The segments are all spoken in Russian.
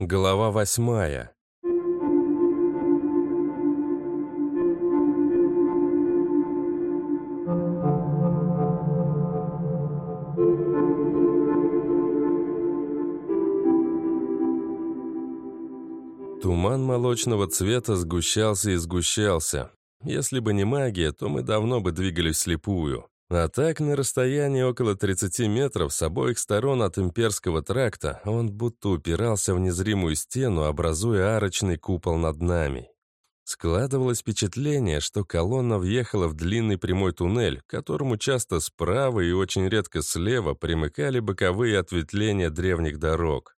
Глава восьмая. Туман молочного цвета сгущался и сгущался. Если бы не магия, то мы давно бы двигались вслепую. А так, на расстоянии около 30 метров с обоих сторон от имперского тракта он будто упирался в незримую стену, образуя арочный купол над нами. Складывалось впечатление, что колонна въехала в длинный прямой туннель, к которому часто справа и очень редко слева примыкали боковые ответвления древних дорог.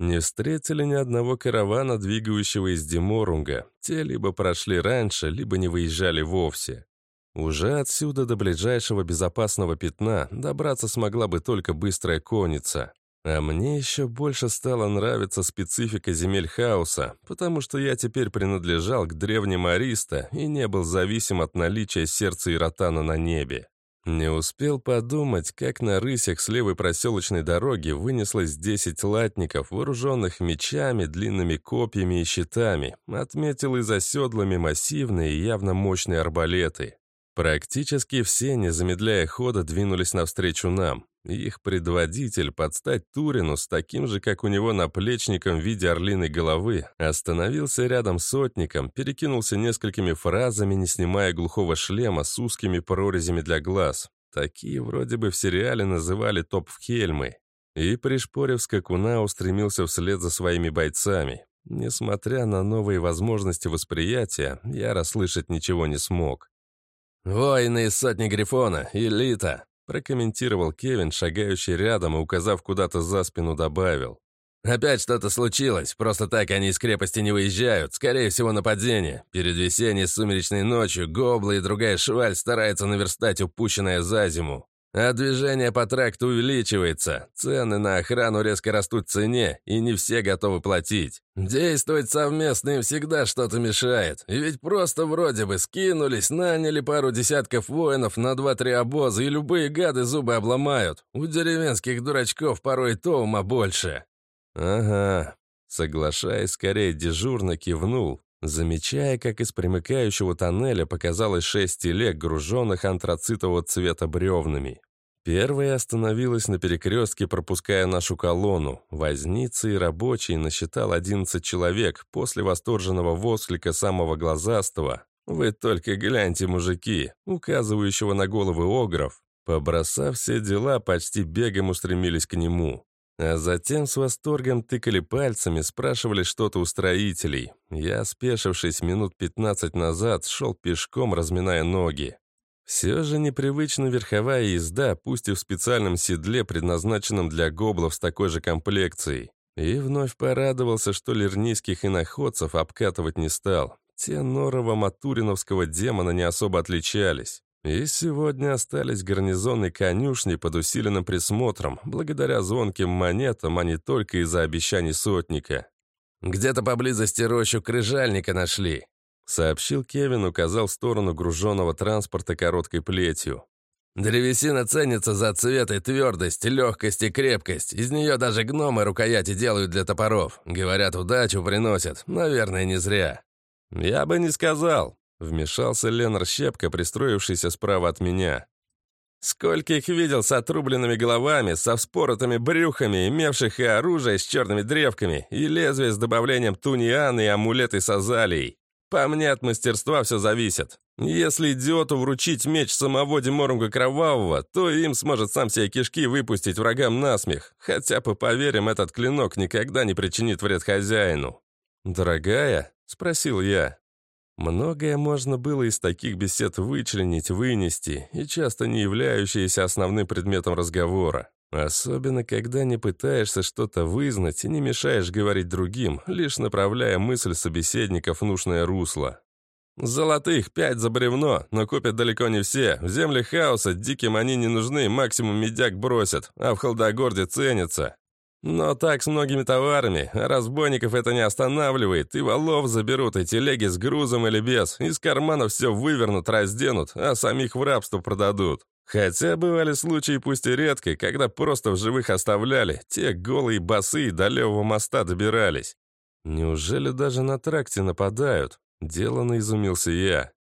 Не встретили ни одного каравана, двигающего из Деморунга. Те либо прошли раньше, либо не выезжали вовсе. Уже отсюда до ближайшего безопасного пятна добраться смогла бы только быстрая конница. А мне еще больше стала нравиться специфика земель хаоса, потому что я теперь принадлежал к древним Ариста и не был зависим от наличия сердца Иротана на небе. Не успел подумать, как на рысях с левой проселочной дороги вынеслось 10 латников, вооруженных мечами, длинными копьями и щитами, отметил и за седлами массивные и явно мощные арбалеты. Практически все, не замедляя хода, двинулись навстречу нам. Их предводитель, под стать Турину, с таким же, как у него, наплечником в виде орлиной головы, остановился рядом с сотником, перекинулся несколькими фразами, не снимая глухого шлема с узкими прорезями для глаз. Такие вроде бы в сериале называли топ-хельмы. И, пришпорив скакуна, устремился вслед за своими бойцами. Несмотря на новые возможности восприятия, я расслышать ничего не смог. «Воины из сотни Грифона, элита!» прокомментировал Кевин, шагающий рядом и, указав куда-то за спину, добавил. «Опять что-то случилось. Просто так они из крепости не выезжают. Скорее всего, нападение. Перед весенней сумеречной ночью гоблы и другая шваль стараются наверстать упущенное за зиму. А движение по тракту увеличивается, цены на охрану резко растут в цене, и не все готовы платить. Действовать совместно им всегда что-то мешает. И ведь просто вроде бы скинулись, наняли пару десятков воинов на два-три обоза, и любые гады зубы обломают. У деревенских дурачков порой то ума больше. Ага, соглашаясь, скорее дежурно кивнул, замечая, как из примыкающего тоннеля показалось шесть телег, груженных антрацитового цвета бревнами. Первая остановилась на перекрестке, пропуская нашу колонну. Возница и рабочий насчитал 11 человек после восторженного восклика самого глазастого. «Вы только гляньте, мужики!» указывающего на головы огров. Побросав все дела, почти бегом устремились к нему. А затем с восторгом тыкали пальцами, спрашивали что-то у строителей. Я, спешившись минут 15 назад, шел пешком, разминая ноги. Все же непривычна верховая езда, пусть и в специальном седле, предназначенном для гоблов с такой же комплекцией. И вновь порадовался, что лирнийских иноходцев обкатывать не стал. Те норово-матуриновского демона не особо отличались. И сегодня остались гарнизонной конюшни под усиленным присмотром, благодаря звонким монетам, а не только из-за обещаний сотника. «Где-то поблизости рощу крыжальника нашли», сообщил Кевин, указал в сторону груженного транспорта короткой плетью. «Древесина ценится за цвет и твердость, легкость и крепкость. Из нее даже гномы рукояти делают для топоров. Говорят, удачу приносят. Наверное, не зря». «Я бы не сказал», Вмешался Ленар Щепка, пристроившийся справа от меня. «Сколько их видел с отрубленными головами, со вспоротыми брюхами, имевших и оружие с черными древками, и лезвие с добавлением тунианы и амулеты с азалией. По мне от мастерства все зависит. Если идиоту вручить меч самого Деморунга Кровавого, то им сможет сам себе кишки выпустить врагам насмех. Хотя, по поверим, этот клинок никогда не причинит вред хозяину. «Дорогая?» — спросил я. Многое можно было из таких бесед вычленить, вынести, и часто не являющиеся основным предметом разговора. Особенно, когда не пытаешься что-то вызнать и не мешаешь говорить другим, лишь направляя мысль собеседников в нужное русло. Золотых пять за бревно, но купят далеко не все. В земле хаоса диким они не нужны, максимум медяк бросят, а в Холдогорде ценятся. Но так с многими товарами, разбойников это не останавливает, и валов заберут, и телеги с грузом или без, из карманов все вывернут, разденут, а самих в рабство продадут. Хотя бывали случаи, пусть и редко, когда просто в живых оставляли, те голые басы до левого моста добирались. Неужели даже на тракте нападают? Делано изумился я.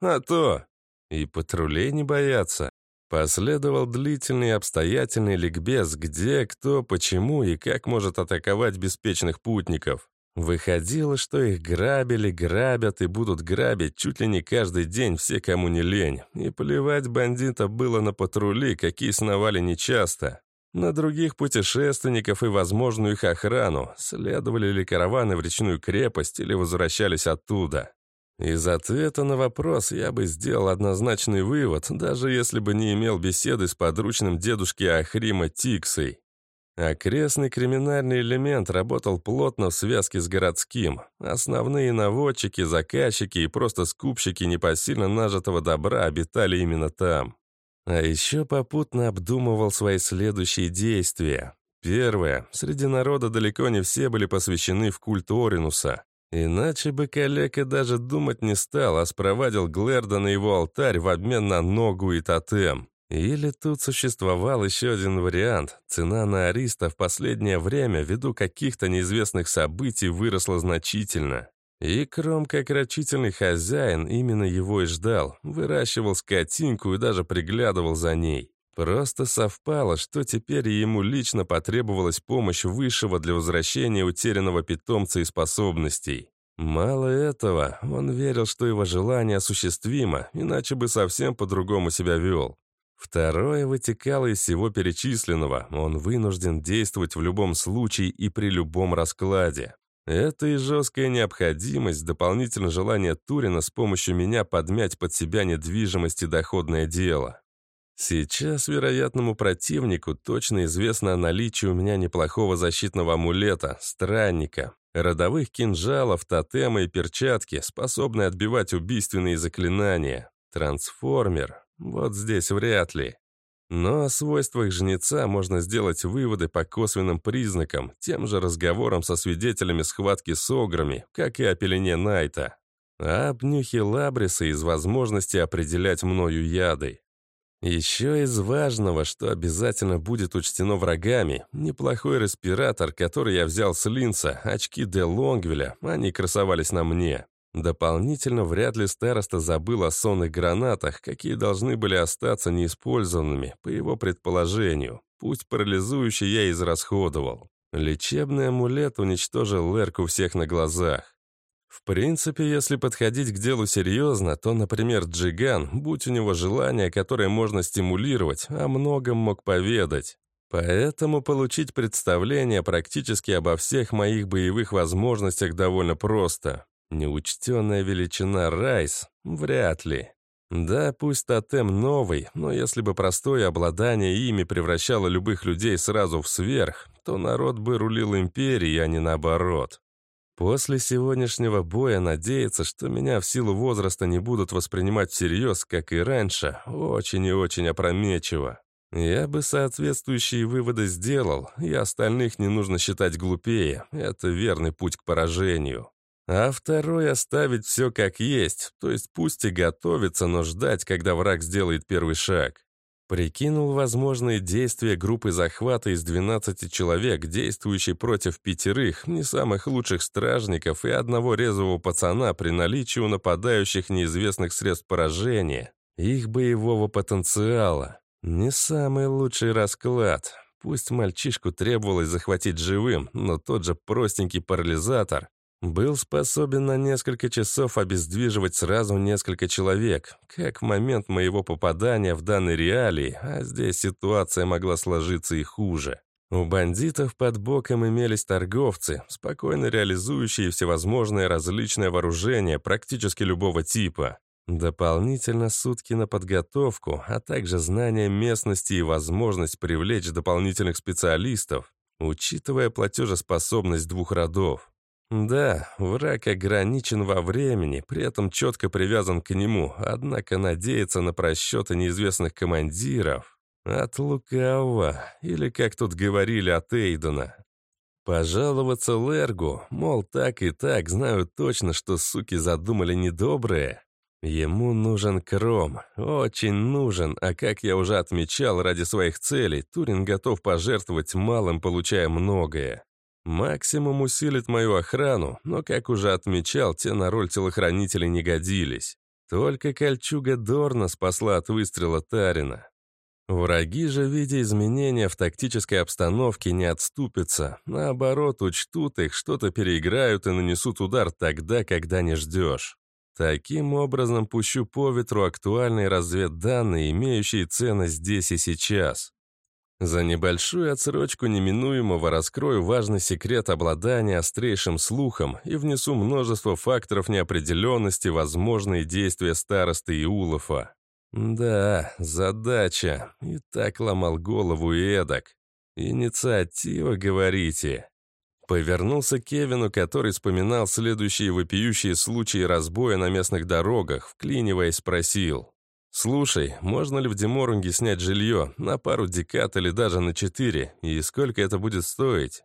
А то! И патрулей не боятся. Последовал длительный обстоятельный ликбез, где, кто, почему и как может атаковать беспечных путников. Выходило, что их грабили, грабят и будут грабить чуть ли не каждый день все, кому не лень. И плевать бандитов было на патрули, какие сновали нечасто. На других путешественников и возможную их охрану, следовали ли караваны в речную крепость или возвращались оттуда. Из ответа на вопрос я бы сделал однозначный вывод, даже если бы не имел беседы с подручным дедушки Ахрима Тиксой. Окрестный криминальный элемент работал плотно в связке с городским. Основные наводчики, заказчики и просто скупщики непосильно нажитого добра обитали именно там. А еще попутно обдумывал свои следующие действия. Первое. Среди народа далеко не все были посвящены в культ Оринуса. Иначе бы коллега даже думать не стал, а спровадил Глэрда на его алтарь в обмен на ногу и тотем. Или тут существовал еще один вариант. Цена на Ариста в последнее время, ввиду каких-то неизвестных событий, выросла значительно. И Кром, как рачительный хозяин, именно его и ждал. Выращивал скотинку и даже приглядывал за ней. Просто совпало, что теперь ему лично потребовалась помощь высшего для возвращения утерянного питомца и способностей. Мало этого, он верил, что его желание осуществимо, иначе бы совсем по-другому себя вел. Второе вытекало из всего перечисленного. Он вынужден действовать в любом случае и при любом раскладе. Это и жесткая необходимость, дополнительное желание Турина с помощью меня подмять под себя недвижимость и доходное дело. Сейчас вероятному противнику точно известно о наличии у меня неплохого защитного амулета, странника, родовых кинжалов, тотема и перчатки, способные отбивать убийственные заклинания. Трансформер, вот здесь вряд ли. Но о свойствах жнеца можно сделать выводы по косвенным признакам, тем же разговором со свидетелями схватки с ограми, как и о пелене Найта. А об нюхе Лабриса из возможности определять мною яды. Еще из важного, что обязательно будет учтено врагами, неплохой респиратор, который я взял с Линца, очки Де Лонгвеля, они красовались на мне. Дополнительно вряд ли староста забыл о сонных гранатах, какие должны были остаться неиспользованными, по его предположению. Пусть парализующий я израсходовал. Лечебный амулет уничтожил Лерку всех на глазах. В принципе, если подходить к делу серьезно, то, например, Джиган, будь у него желание, которое можно стимулировать, о многом мог поведать. Поэтому получить представление практически обо всех моих боевых возможностях довольно просто. Неучтенная величина Райс? Вряд ли. Да, пусть тотем новый, но если бы простое обладание ими превращало любых людей сразу в сверх, то народ бы рулил империей, а не наоборот. После сегодняшнего боя надеяться, что меня в силу возраста не будут воспринимать всерьез, как и раньше, очень и очень опрометчиво. Я бы соответствующие выводы сделал, и остальных не нужно считать глупее. Это верный путь к поражению. А второй оставить все как есть, то есть пусть и готовится, но ждать, когда враг сделает первый шаг. Прикинул возможные действия группы захвата из 12 человек, действующей против пятерых, не самых лучших стражников и одного резвого пацана при наличии у нападающих неизвестных средств поражения, их боевого потенциала. Не самый лучший расклад. Пусть мальчишку требовалось захватить живым, но тот же простенький парализатор был способен на несколько часов обездвиживать сразу несколько человек, как в момент моего попадания в данной реалии, а здесь ситуация могла сложиться и хуже. У бандитов под боком имелись торговцы, спокойно реализующие всевозможное различное вооружение практически любого типа. Дополнительно сутки на подготовку, а также знание местности и возможность привлечь дополнительных специалистов, учитывая платежеспособность двух родов. Да, враг ограничен во времени, при этом четко привязан к нему, однако надеяться на просчеты неизвестных командиров от лукавого, или, как тут говорили, от Эйдена. Пожаловаться Лергу, мол, так и так, знаю точно, что суки задумали недоброе. Ему нужен кром, очень нужен, а как я уже отмечал, ради своих целей Турин готов пожертвовать малым, получая многое. Максимум усилит мою охрану, но, как уже отмечал, те на роль телохранителей не годились. Только кольчуга Дорна спасла от выстрела Тарина. Враги же, видя изменения в тактической обстановке, не отступятся. Наоборот, учтут их, что-то переиграют и нанесут удар тогда, когда не ждешь. Таким образом, пущу по ветру актуальные разведданные, имеющие ценность здесь и сейчас. За небольшую отсрочку неминуемого раскрою важный секрет обладания острейшим слухом и внесу множество факторов неопределенности возможные действия старосты и Улафа. Да, задача. И так ломал голову эдак. Инициатива, говорите. Повернулся Кевину, который вспоминал следующие вопиющие случаи разбоя на местных дорогах, вклиниваясь, спросил. «Слушай, можно ли в Деморунге снять жилье на пару декад или даже на четыре, и сколько это будет стоить?»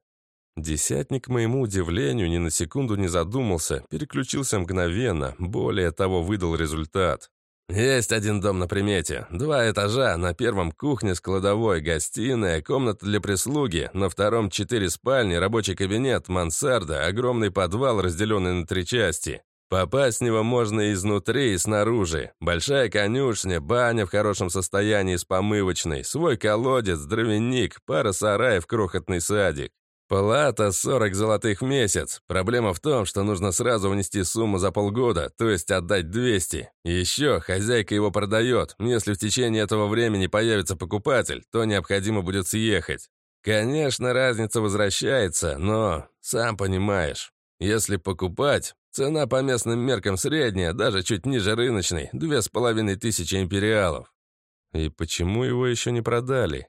Десятник, к моему удивлению, ни на секунду не задумался, переключился мгновенно, более того, выдал результат. «Есть один дом на примете. Два этажа, на первом кухня с кладовой, гостиная, комната для прислуги, на втором четыре спальни, рабочий кабинет, мансарда, огромный подвал, разделенный на три части. Попасть в него можно изнутри и снаружи. Большая конюшня, баня в хорошем состоянии с помывочной, свой колодец, дровяник, пара сараев, крохотный садик. Плата 40 золотых в месяц. Проблема в том, что нужно сразу внести сумму за полгода, то есть отдать 200. еще хозяйка его продает. Если в течение этого времени появится покупатель, то необходимо будет съехать. Конечно, разница возвращается, но, сам понимаешь, если покупать, цена по местным меркам средняя, даже чуть ниже рыночной, две с половиной тысячи империалов. И почему его еще не продали?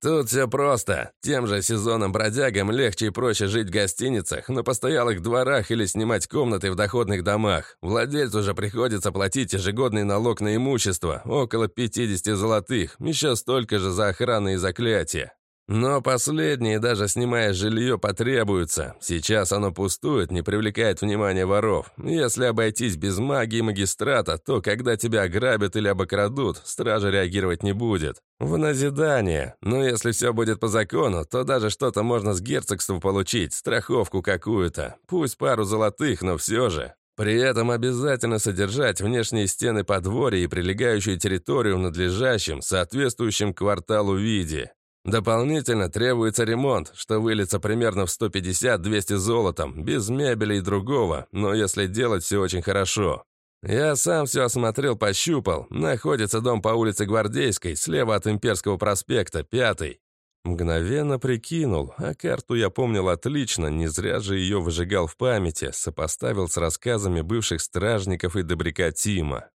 Тут все просто. Тем же сезоном бродягам легче и проще жить в гостиницах, на постоялых дворах или снимать комнаты в доходных домах. Владельцу же приходится платить ежегодный налог на имущество, около 50 золотых, еще столько же за охрану и заклятие. Но последние, даже снимая жилье, потребуются. Сейчас оно пустует, не привлекает внимания воров. Если обойтись без магии магистрата, то когда тебя ограбят или обокрадут, стража реагировать не будет. В назидание. Но если все будет по закону, то даже что-то можно с герцогства получить, страховку какую-то. Пусть пару золотых, но все же. При этом обязательно содержать внешние стены подворья и прилегающую территорию в надлежащем, соответствующем кварталу виде. Дополнительно требуется ремонт, что выльется примерно в 150-200 золотом, без мебели и другого, но если делать все очень хорошо. Я сам все осмотрел, пощупал. Находится дом по улице Гвардейской, слева от Имперского проспекта, пятый. Мгновенно прикинул, а карту я помнил отлично, не зря же ее выжигал в памяти, сопоставил с рассказами бывших стражников и добряка Тима.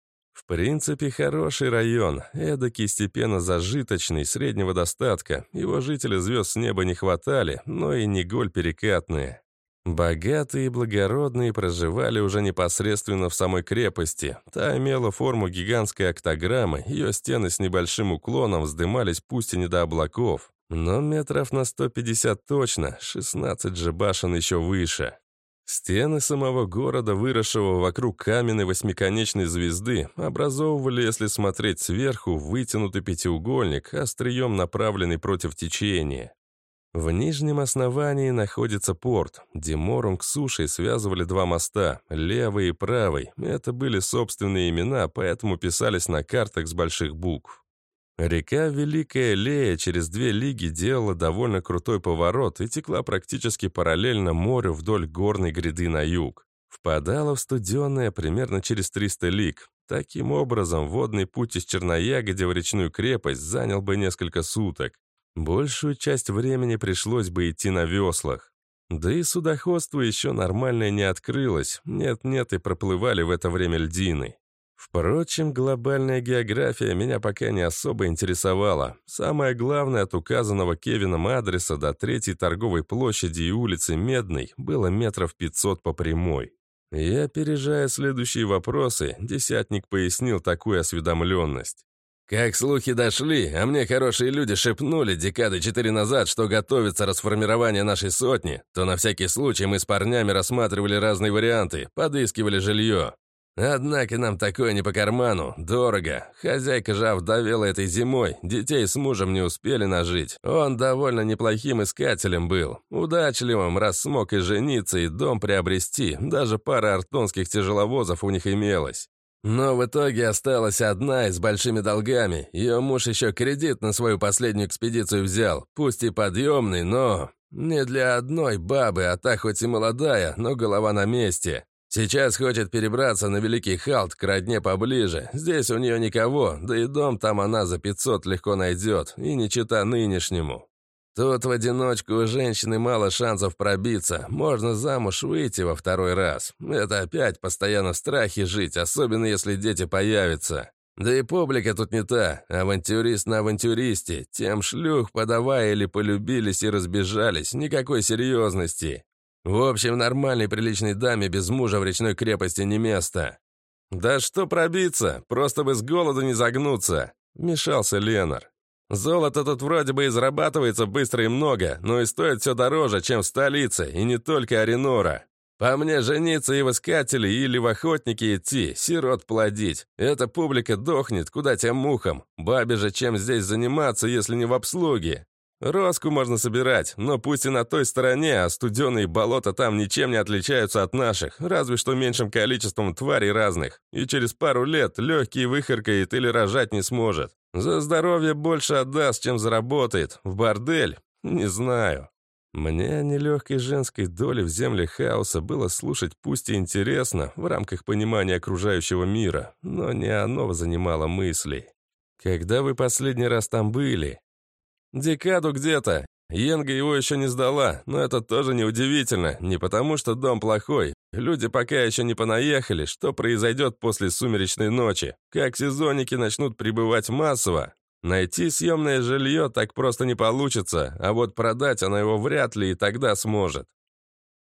В принципе, хороший район, эдакий степенно зажиточный, среднего достатка. Его жители звезд с неба не хватали, но и не голь перекатные. Богатые и благородные проживали уже непосредственно в самой крепости. Та имела форму гигантской октограммы, ее стены с небольшим уклоном вздымались пусть и не до облаков, но метров на 150 точно, 16 же башен еще выше. Стены самого города, выросшего вокруг каменной восьмиконечной звезды, образовывали, если смотреть сверху, вытянутый пятиугольник, острием направленный против течения. В нижнем основании находится порт. Деморунг с сушей связывали два моста, левый и правый. Это были собственные имена, поэтому писались на картах с больших букв. Река Великая Лея через две лиги делала довольно крутой поворот и текла практически параллельно морю вдоль горной гряды на юг. Впадала в студенное примерно через 300 лиг. Таким образом, водный путь из Черноягоди в речную крепость занял бы несколько суток. Большую часть времени пришлось бы идти на веслах. Да и судоходство еще нормальное не открылось. Нет-нет, и проплывали в это время льдины. Впрочем, глобальная география меня пока не особо интересовала. Самое главное, от указанного Кевином адреса до третьей торговой площади и улицы Медной было метров 500 по прямой. И опережая следующие вопросы, десятник пояснил такую осведомленность. «Как слухи дошли, а мне хорошие люди шепнули декады четыре назад, что готовится расформирование нашей сотни, то на всякий случай мы с парнями рассматривали разные варианты, подыскивали жилье. Однако нам такое не по карману, дорого. Хозяйка же овдовела этой зимой, детей с мужем не успели нажить. Он довольно неплохим искателем был, удачливым, раз смог и жениться, и дом приобрести, даже пара артонских тяжеловозов у них имелась. Но в итоге осталась одна и с большими долгами. Ее муж еще кредит на свою последнюю экспедицию взял, пусть и подъемный, но... Не для одной бабы, а та хоть и молодая, но голова на месте. Сейчас хочет перебраться на Великий Халт к родне поближе. Здесь у нее никого, да и дом там она за 500 легко найдет, и не чита нынешнему. Тут в одиночку у женщины мало шансов пробиться, можно замуж выйти во второй раз. Это опять постоянно в страхе жить, особенно если дети появятся. Да и публика тут не та, авантюрист на авантюристе. Тем шлюх подавая или полюбились и разбежались, никакой серьезности. В общем, нормальной приличной даме без мужа в речной крепости не место. «Да что пробиться, просто бы с голоду не загнуться», — вмешался Ленар. «Золото тут вроде бы и зарабатывается быстро и много, но и стоит все дороже, чем в столице, и не только Аренора. По мне, жениться и в искатели или в охотники идти, сирот плодить. Эта публика дохнет, куда тем мухам. Бабе же чем здесь заниматься, если не в обслуге? Роску можно собирать, но пусть и на той стороне, а студеные болота там ничем не отличаются от наших, разве что меньшим количеством тварей разных. И через пару лет легкий выхаркает или рожать не сможет. За здоровье больше отдаст, чем заработает. В бордель? Не знаю. Мне нелегкой женской доли в земле хаоса было слушать пусть и интересно, в рамках понимания окружающего мира, но не оно занимало мысли. Когда вы последний раз там были? Декаду где-то. Йенга его еще не сдала, но это тоже неудивительно. Не потому, что дом плохой. Люди пока еще не понаехали. Что произойдет после сумеречной ночи? Как сезонники начнут прибывать массово? Найти съемное жилье так просто не получится, а вот продать она его вряд ли и тогда сможет.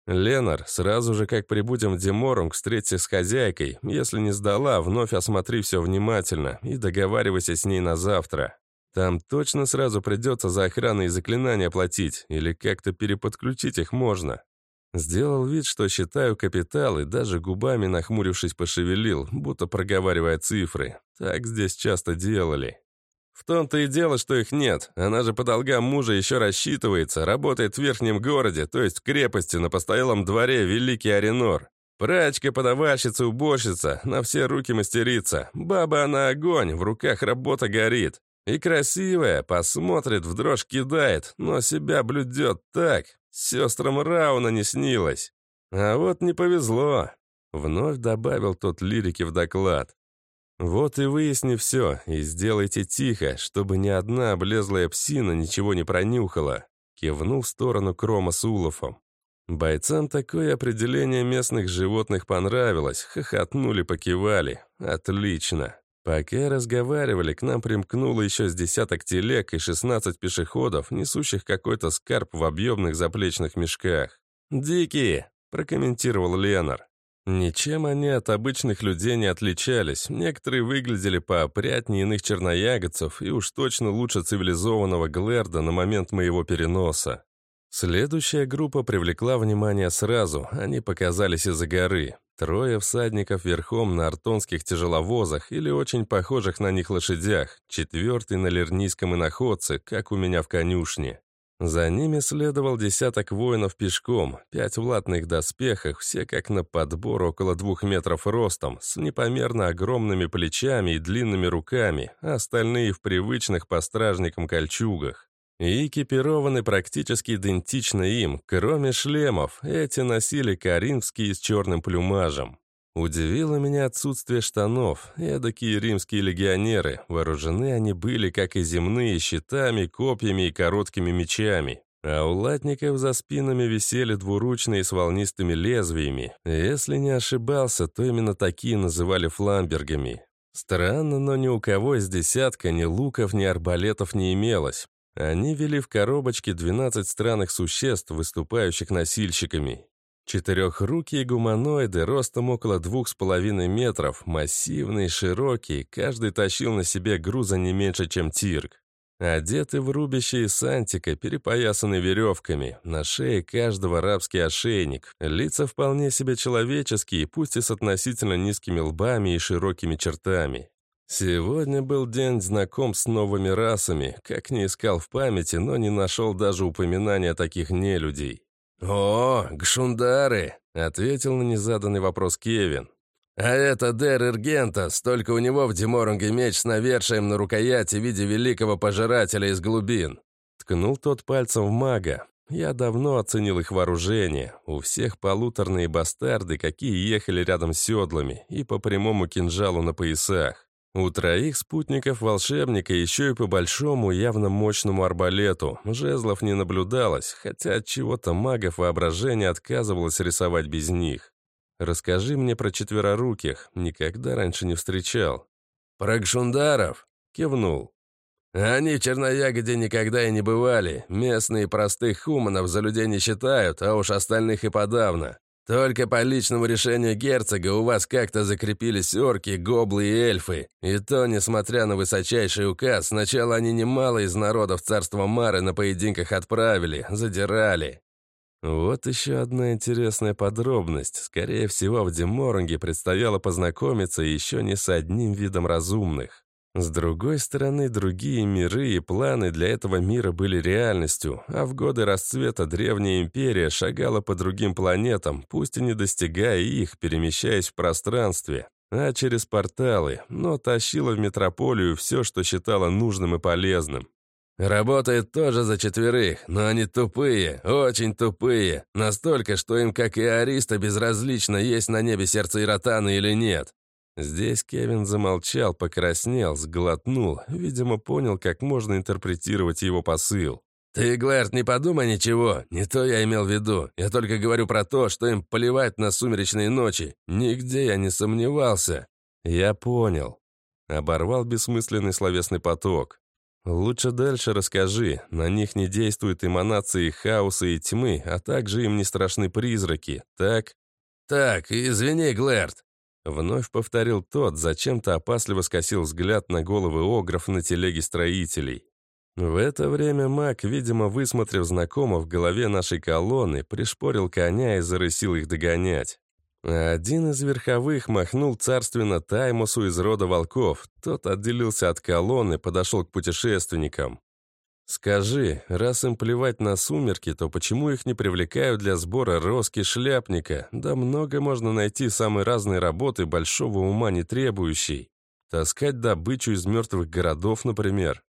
Ленар, сразу же как прибудем в Деморум, встреться с хозяйкой. Если не сдала, вновь осмотри все внимательно и договаривайся с ней на завтра. Там точно сразу придется за охрану и заклинания платить, или как-то переподключить их можно. Сделал вид, что считаю капитал, и даже губами, нахмурившись, пошевелил, будто проговаривая цифры. Так здесь часто делали. В том-то и дело, что их нет. Она же по долгам мужа еще рассчитывается, работает в верхнем городе, то есть в крепости на постоялом дворе Великий Аренор. Прачка, подавальщица, уборщица, на все руки мастерица. Баба она огонь, в руках работа горит. И красивая, посмотрит, в дрожь кидает, но себя блюдет так. Сестрам Рауна не снилось. А вот не повезло. Вновь добавил тот лирики в доклад. Вот и выясни все, и сделайте тихо, чтобы ни одна облезлая псина ничего не пронюхала. Кивнул в сторону Крома с Улофом. Бойцам такое определение местных животных понравилось, хохотнули, покивали. Отлично. Пока разговаривали, к нам примкнуло еще с десяток телег и 16 пешеходов, несущих какой-то скарб в объемных заплечных мешках. «Дикие!» – прокомментировал Ленар. Ничем они от обычных людей не отличались. Некоторые выглядели поопрятнее иных черноягодцев и уж точно лучше цивилизованного Глэрда на момент моего переноса. Следующая группа привлекла внимание сразу, они показались из-за горы. Трое всадников верхом на артонских тяжеловозах или очень похожих на них лошадях, четвертый на лернийском иноходце, как у меня в конюшне. За ними следовал десяток воинов пешком, пять в латных доспехах, все как на подбор около двух метров ростом, с непомерно огромными плечами и длинными руками, а остальные в привычных по стражникам кольчугах. И экипированы практически идентично им, кроме шлемов, эти носили коринфские с черным плюмажем. Удивило меня отсутствие штанов, эдакие римские легионеры, вооружены они были, как и земные, щитами, копьями и короткими мечами. А у латников за спинами висели двуручные с волнистыми лезвиями. Если не ошибался, то именно такие называли фламбергами. Странно, но ни у кого из десятка ни луков, ни арбалетов не имелось. Они вели в коробочке 12 странных существ, выступающих носильщиками. Четырехрукие гуманоиды ростом около двух с половиной метров, массивные, широкие, каждый тащил на себе груза не меньше, чем тирк. Одеты в рубище и сантика, перепоясаны веревками, на шее каждого рабский ошейник, лица вполне себе человеческие, пусть и с относительно низкими лбами и широкими чертами. Сегодня был день знаком с новыми расами, как не искал в памяти, но не нашел даже упоминания таких нелюдей. «О, гшундары!» — ответил на незаданный вопрос Кевин. «А это Дер Иргентас, только у него в Деморунге меч с навершием на рукояти в виде великого пожирателя из глубин». Ткнул тот пальцем в мага. Я давно оценил их вооружение. У всех полуторные бастарды, какие ехали рядом с седлами, и по прямому кинжалу на поясах. У троих спутников волшебника еще и по большому, явно мощному арбалету. Жезлов не наблюдалось, хотя от чего-то магов воображение отказывалось рисовать без них. Расскажи мне про четвероруких, никогда раньше не встречал». «Про Гшундаров?» — кивнул. «Они в Черноягоде никогда и не бывали. Местные простых хуманов за людей не считают, а уж остальных и подавно. Только по личному решению герцога у вас как-то закрепились орки, гоблы и эльфы. И то, несмотря на высочайший указ, сначала они немало из народов царства Мары на поединках отправили, задирали. Вот еще одна интересная подробность. Скорее всего, в Деморанге предстояло познакомиться еще не с одним видом разумных. С другой стороны, другие миры и планы для этого мира были реальностью, а в годы расцвета Древняя Империя шагала по другим планетам, пусть и не достигая их, перемещаясь в пространстве, а через порталы, но тащила в метрополию все, что считала нужным и полезным. Работает тоже за четверых, но они тупые, очень тупые. Настолько, что им, как и Ариста, безразлично, есть на небе сердце Иротана или нет. Здесь Кевин замолчал, покраснел, сглотнул, видимо, понял, как можно интерпретировать его посыл. «Ты, Глэрт, не подумай ничего, не то я имел в виду. Я только говорю про то, что им плевать на сумеречные ночи. Нигде я не сомневался». «Я понял». Оборвал бессмысленный словесный поток. Лучше дальше расскажи. На них не действуют эманации хаоса и тьмы, а также им не страшны призраки, так? Так, извини, Глэрт. Вновь повторил тот, зачем-то опасливо скосил взгляд на головы огров на телеге строителей. В это время маг, видимо, высмотрев знакомых в голове нашей колонны, пришпорил коня и зарысил их догонять. Один из верховых махнул царственно Таймусу из рода волков. Тот отделился от колонны, подошел к путешественникам. «Скажи, раз им плевать на сумерки, то почему их не привлекают для сбора роски шляпника? Да много можно найти самой разной работы, большого ума не требующей. Таскать добычу из мертвых городов, например.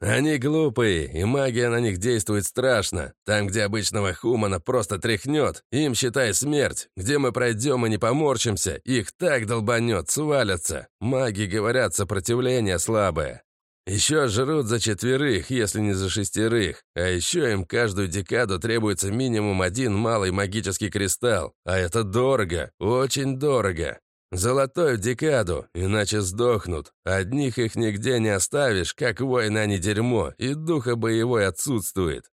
«Они глупые, и магия на них действует страшно. Там, где обычного хумана просто тряхнет, им, считай, смерть. Где мы пройдем и не поморщимся, их так долбанет, свалятся. Маги говорят, сопротивление слабое. Еще жрут за четверых, если не за шестерых. А еще им каждую декаду требуется минимум один малый магический кристалл. А это дорого, очень дорого. Золотой в декаду, иначе сдохнут. Одних их нигде не оставишь, как воины они дерьмо, и духа боевой отсутствует.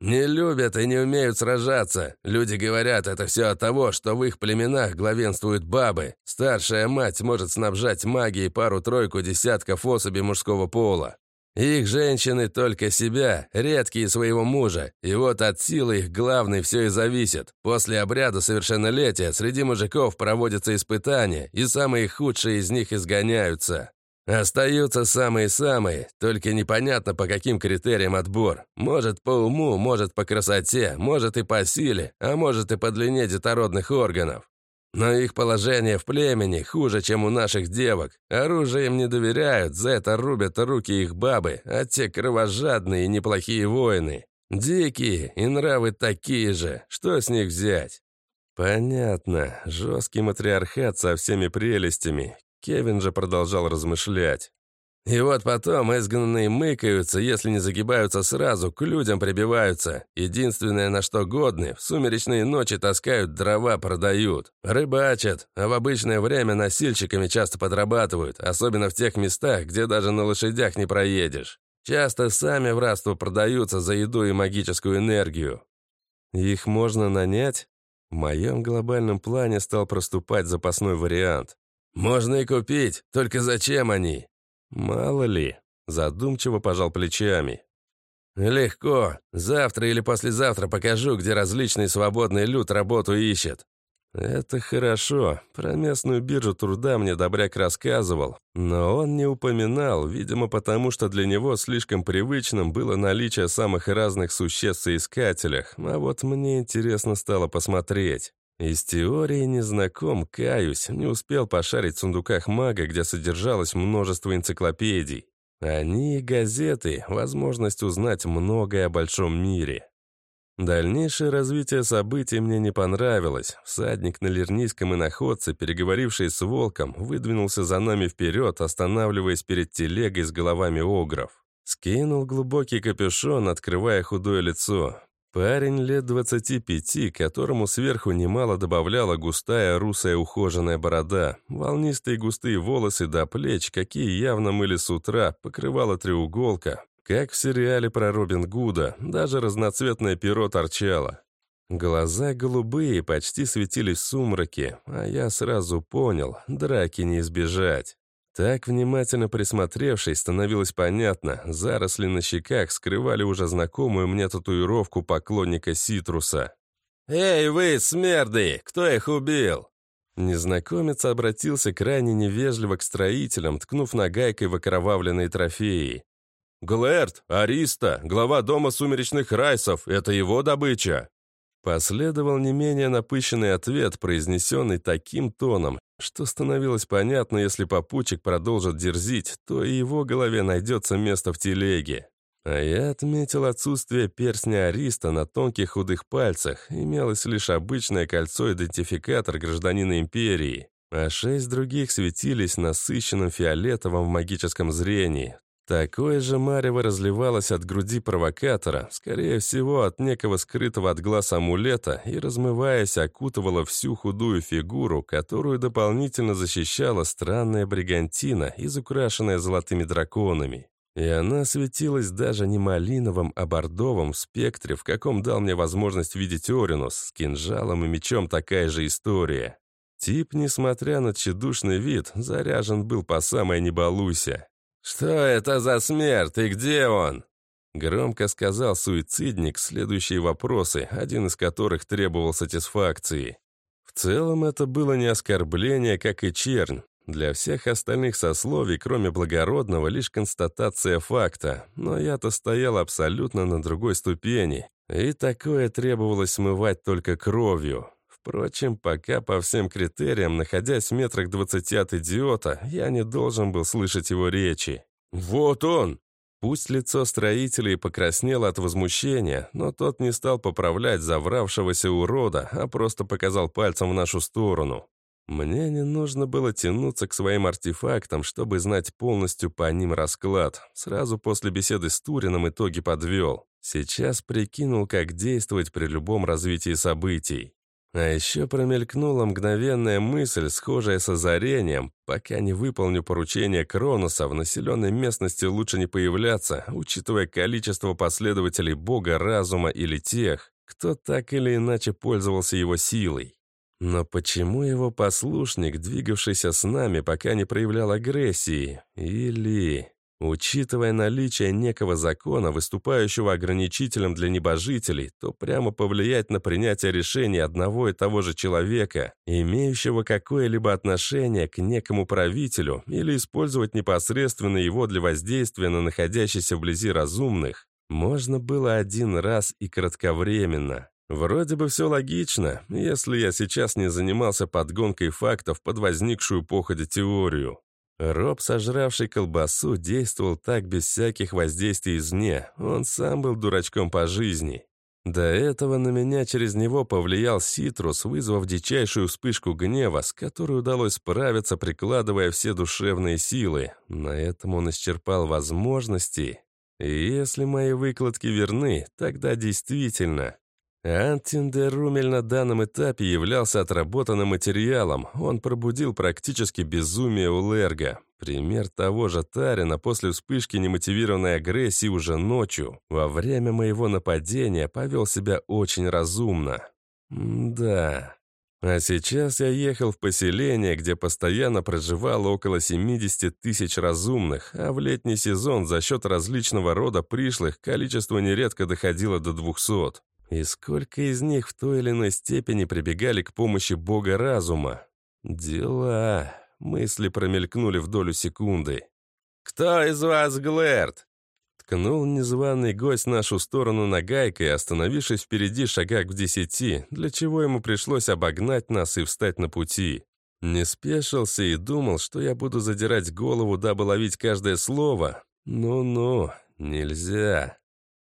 Не любят и не умеют сражаться. Люди говорят, это все от того, что в их племенах главенствуют бабы. Старшая мать может снабжать магией пару-тройку десятков особей мужского пола. Их женщины только себя, редкие своего мужа, и вот от силы их главной все и зависит. После обряда совершеннолетия среди мужиков проводятся испытания, и самые худшие из них изгоняются. Остаются самые-самые, только непонятно по каким критериям отбор. Может по уму, может по красоте, может и по силе, а может и по длине детородных органов. Но их положение в племени хуже, чем у наших девок. Оружие им не доверяют, за это рубят руки их бабы, а те кровожадные и неплохие воины. Дикие и нравы такие же. Что с них взять? Понятно. Жесткий матриархат со всеми прелестями. Кевин же продолжал размышлять. И вот потом изгнанные мыкаются, если не загибаются сразу, к людям прибиваются. Единственное, на что годны, в сумеречные ночи таскают дрова, продают. Рыбачат, а в обычное время носильщиками часто подрабатывают, особенно в тех местах, где даже на лошадях не проедешь. Часто сами в рабство продаются за еду и магическую энергию. Их можно нанять? В моем глобальном плане стал проступать запасной вариант. Можно и купить, только зачем они? «Мало ли». Задумчиво пожал плечами. «Легко. Завтра или послезавтра покажу, где различный свободный люд работу ищет». «Это хорошо. Про местную биржу труда мне Добряк рассказывал, но он не упоминал, видимо, потому что для него слишком привычным было наличие самых разных существ в искателях, а вот мне интересно стало посмотреть. Из теории не знаком, каюсь, не успел пошарить в сундуках мага, где содержалось множество энциклопедий. Они и газеты, возможность узнать многое о большом мире. Дальнейшее развитие событий мне не понравилось. Всадник на Лернийском иноходце, переговоривший с волком, выдвинулся за нами вперед, останавливаясь перед телегой с головами огров. Скинул глубокий капюшон, открывая худое лицо. Парень лет 25, которому сверху немало добавляла густая русая ухоженная борода, волнистые густые волосы до плеч, какие явно мыли с утра, покрывала треуголка, как в сериале про Робин Гуда, даже разноцветное перо торчало. Глаза голубые, почти светились в сумраке, а я сразу понял, драки не избежать. Так, внимательно присмотревшись, становилось понятно, заросли на щеках скрывали уже знакомую мне татуировку поклонника Ситруса. «Эй вы, смерды! Кто их убил?» Незнакомец обратился крайне невежливо к строителям, ткнув нагайкой в окровавленные трофеи. «Глэрт, Ариста, глава дома сумеречных райсов, это его добыча!» Последовал не менее напыщенный ответ, произнесенный таким тоном, что становилось понятно, если попутчик продолжит дерзить, то и его голове найдется место в телеге. А я отметил отсутствие перстня Ариста на тонких худых пальцах, имелось лишь обычное кольцо-идентификатор гражданина Империи, а шесть других светились насыщенным фиолетовым в магическом зрении, Такое же марево разливалось от груди провокатора, скорее всего, от некого скрытого от глаз амулета, и, размываясь, окутывало всю худую фигуру, которую дополнительно защищала странная бригантина, изукрашенная золотыми драконами. И она светилась даже не малиновым, а бордовым в спектре, в каком дал мне возможность видеть Оринус, с кинжалом и мечом такая же история. Тип, несмотря на тщедушный вид, заряжен был по самой не «Что это за смерть и где он?» Громко сказал суицидник следующие вопросы, один из которых требовал сатисфакции. В целом это было не оскорбление, как и чернь. Для всех остальных сословий, кроме благородного, лишь констатация факта, но я-то стоял абсолютно на другой ступени, и такое требовалось смывать только кровью. Впрочем, пока по всем критериям, находясь в метрах двадцати от идиота, я не должен был слышать его речи. «Вот он!» Пусть лицо строителя и покраснело от возмущения, но тот не стал поправлять завравшегося урода, а просто показал пальцем в нашу сторону. Мне не нужно было тянуться к своим артефактам, чтобы знать полностью по ним расклад. Сразу после беседы с Турином итоги подвел. Сейчас прикинул, как действовать при любом развитии событий. А еще промелькнула мгновенная мысль, схожая с озарением. Пока не выполню поручение Кронуса, в населенной местности лучше не появляться, учитывая количество последователей бога разума или тех, кто так или иначе пользовался его силой. Но почему его послушник, двигавшийся с нами, пока не проявлял агрессии? Или... Учитывая наличие некого закона, выступающего ограничителем для небожителей, то прямо повлиять на принятие решений одного и того же человека, имеющего какое-либо отношение к некому правителю, или использовать непосредственно его для воздействия на находящихся вблизи разумных, можно было один раз и кратковременно. Вроде бы все логично, если я сейчас не занимался подгонкой фактов под возникшую походе теорию. Роб, сожравший колбасу, действовал так без всяких воздействий извне. Он сам был дурачком по жизни. До этого на меня через него повлиял Ситрус, вызвав дичайшую вспышку гнева, с которой удалось справиться, прикладывая все душевные силы. На этом он исчерпал возможности. И если мои выкладки верны, тогда действительно Антиндерумель на данном этапе являлся отработанным материалом. Он пробудил практически безумие у Лерга. Пример того же Тарина после вспышки немотивированной агрессии уже ночью, во время моего нападения, повел себя очень разумно. М да. А сейчас я ехал в поселение, где постоянно проживало около 70 тысяч разумных, а в летний сезон за счет различного рода пришлых количество нередко доходило до 200. И сколько из них в той или иной степени прибегали к помощи бога разума? Дела. Мысли промелькнули в долю секунды. «Кто из вас Глэрд?» Ткнул незваный гость нашу сторону нагайкой, остановившись впереди шагах в десяти, для чего ему пришлось обогнать нас и встать на пути. Не спешился и думал, что я буду задирать голову, дабы ловить каждое слово. Ну-ну, нельзя.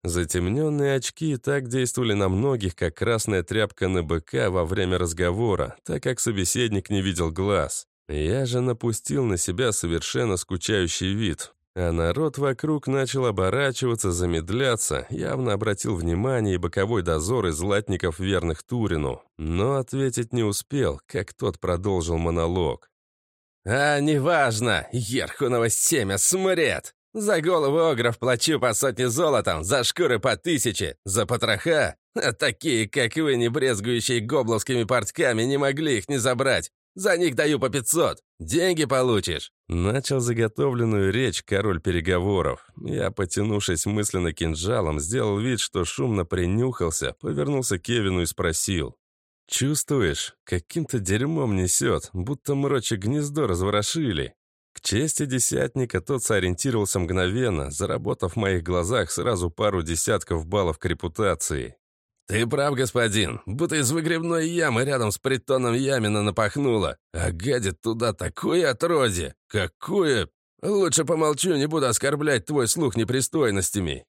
Затемненные очки так действовали на многих, как красная тряпка на быка во время разговора, так как собеседник не видел глаз. Я же напустил на себя совершенно скучающий вид, а народ вокруг начал оборачиваться, замедляться, явно обратил внимание и боковой дозор из латников верных Турину. Но ответить не успел, как тот продолжил монолог. «А, неважно, Ерхуново семя смрет! За голову огров плачу по сотне золотом, за шкуры по тысяче, за потроха. А такие, как вы, не брезгующие гобловскими портками, не могли их не забрать. За них даю по 500. Деньги получишь!» Начал заготовленную речь король переговоров. Я, потянувшись мысленно кинжалом, сделал вид, что шумно принюхался, повернулся к Кевину и спросил. «Чувствуешь? Каким-то дерьмом несет, будто мрочи гнездо разворошили». Чести десятника тот сориентировался мгновенно, заработав в моих глазах сразу пару десятков баллов к репутации. «Ты прав, господин, будто из выгребной ямы рядом с притоном Ямина напахнуло, а гадит туда такое отродье! Какое! Лучше помолчу, не буду оскорблять твой слух непристойностями!»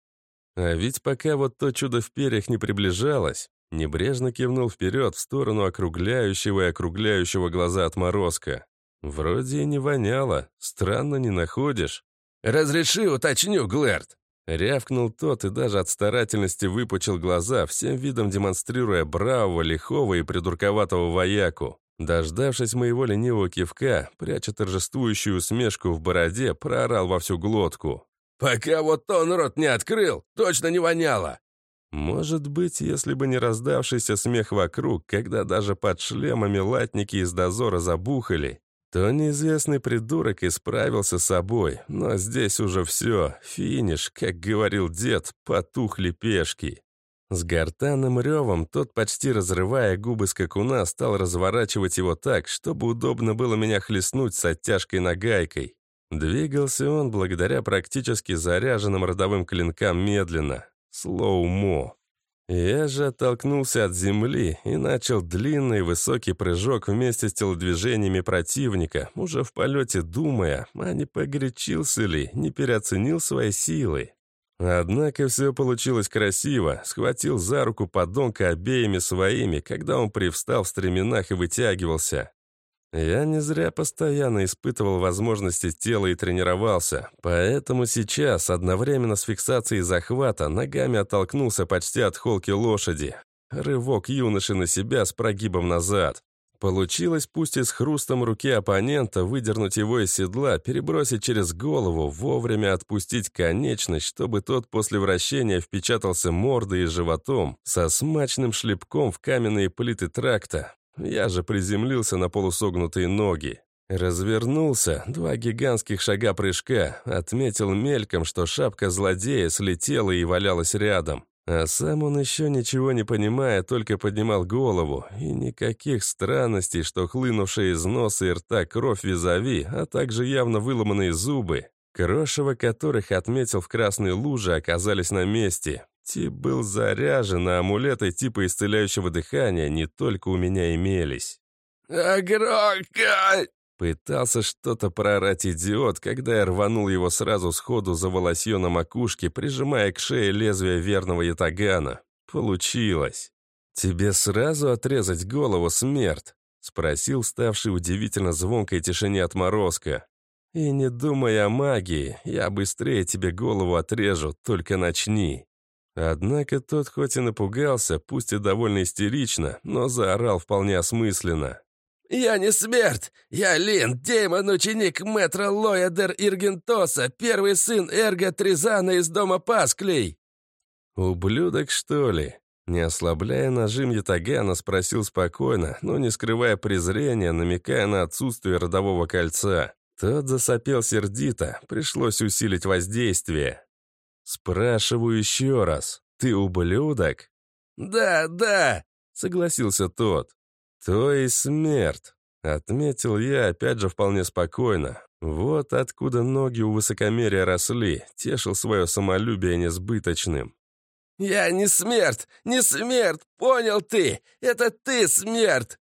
А ведь пока вот то чудо в перьях не приближалось, небрежно кивнул вперед в сторону округляющего и округляющего глаза отморозка. Вроде и не воняло, странно не находишь. «Разреши уточню, Глэрд!» Рявкнул тот и даже от старательности выпучил глаза, всем видом демонстрируя бравого, лихого и придурковатого вояку. Дождавшись моего ленивого кивка, пряча торжествующую усмешку в бороде, проорал во всю глотку. «Пока вот он рот не открыл, точно не воняло!» Может быть, если бы не раздавшийся смех вокруг, когда даже под шлемами латники из дозора забухали, то неизвестный придурок исправился с собой, но здесь уже все, финиш, как говорил дед, потухли пешки. С гортанным ревом тот, почти разрывая губы скакуна, стал разворачивать его так, чтобы удобно было меня хлестнуть с оттяжкой нагайкой. Двигался он благодаря практически заряженным родовым клинкам медленно. Слоумо. Я же оттолкнулся от земли и начал длинный высокий прыжок вместе с телодвижениями противника, уже в полете думая, а не погорячился ли, не переоценил свои силы. Однако все получилось красиво, схватил за руку подонка обеими своими, когда он привстал в стременах и вытягивался. Я не зря постоянно испытывал возможности тела и тренировался, поэтому сейчас, одновременно с фиксацией захвата, ногами оттолкнулся почти от холки лошади. Рывок юноши на себя с прогибом назад. Получилось, пусть и с хрустом руки оппонента, выдернуть его из седла, перебросить через голову, вовремя отпустить конечность, чтобы тот после вращения впечатался мордой и животом со смачным шлепком в каменные плиты тракта. Я же приземлился на полусогнутые ноги. Развернулся, два гигантских шага прыжка, отметил мельком, что шапка злодея слетела и валялась рядом. А сам он еще ничего не понимая, только поднимал голову, и никаких странностей, что хлынувшая из носа и рта кровь визави, а также явно выломанные зубы, крошево которых отметил в красной луже, оказались на месте. Тип был заряжен, а амулеты типа исцеляющего дыхания не только у меня имелись. «Огромка!» Пытался что-то проорать идиот, когда я рванул его сразу сходу за волосье на макушке, прижимая к шее лезвие верного ятагана. Получилось. «Тебе сразу отрезать голову, смерть?» — спросил ставший удивительно звонкой тишине отморозка. «И не думай о магии, я быстрее тебе голову отрежу, только начни». Однако тот хоть и напугался, пусть и довольно истерично, но заорал вполне осмысленно. «Я не смерть! Я Лин, демон-ученик мэтра Лоядер Иргентоса, первый сын Эрга Тризана из дома Пасклей!» «Ублюдок, что ли?» Не ослабляя нажим ятагана, спросил спокойно, но не скрывая презрения, намекая на отсутствие родового кольца. Тот засопел сердито, пришлось усилить воздействие. «Спрашиваю еще раз, ты ублюдок?» «Да, да», — согласился тот. «То есть смерть», — отметил я, опять же вполне спокойно. Вот откуда ноги у высокомерия росли, тешил свое самолюбие несбыточным. «Я не смерть! Не смерть! Понял ты! Это ты смерть!»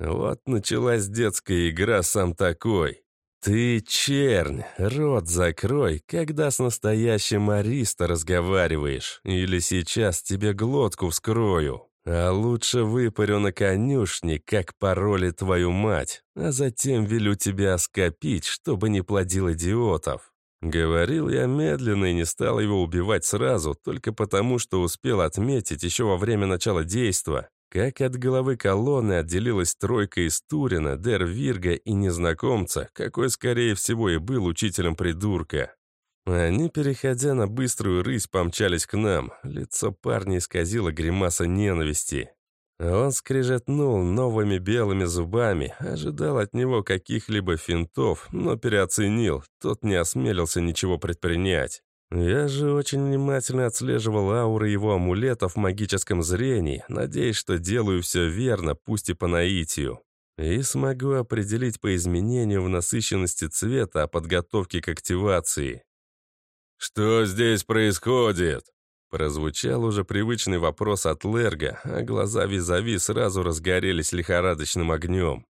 Вот началась детская игра «Сам такой». «Ты чернь, рот закрой, когда с настоящим Ариста разговариваешь, или сейчас тебе глотку вскрою, а лучше выпарю на конюшне, как пароли твою мать, а затем велю тебя оскопить, чтобы не плодил идиотов». Говорил я медленно и не стал его убивать сразу, только потому, что успел отметить еще во время начала действа, как от головы колонны отделилась тройка из Турина, Дервирга и незнакомца, какой, скорее всего, и был учителем придурка. Они, переходя на быструю рысь, помчались к нам. Лицо парня исказило гримаса ненависти. Он скрежетнул новыми белыми зубами, ожидал от него каких-либо финтов, но переоценил, тот не осмелился ничего предпринять. Я же очень внимательно отслеживал ауры его амулетов в магическом зрении, надеясь, что делаю все верно, пусть и по наитию. И смогу определить по изменению в насыщенности цвета о подготовке к активации. «Что здесь происходит?» Прозвучал уже привычный вопрос от Лерга, а глаза визави сразу разгорелись лихорадочным огнем.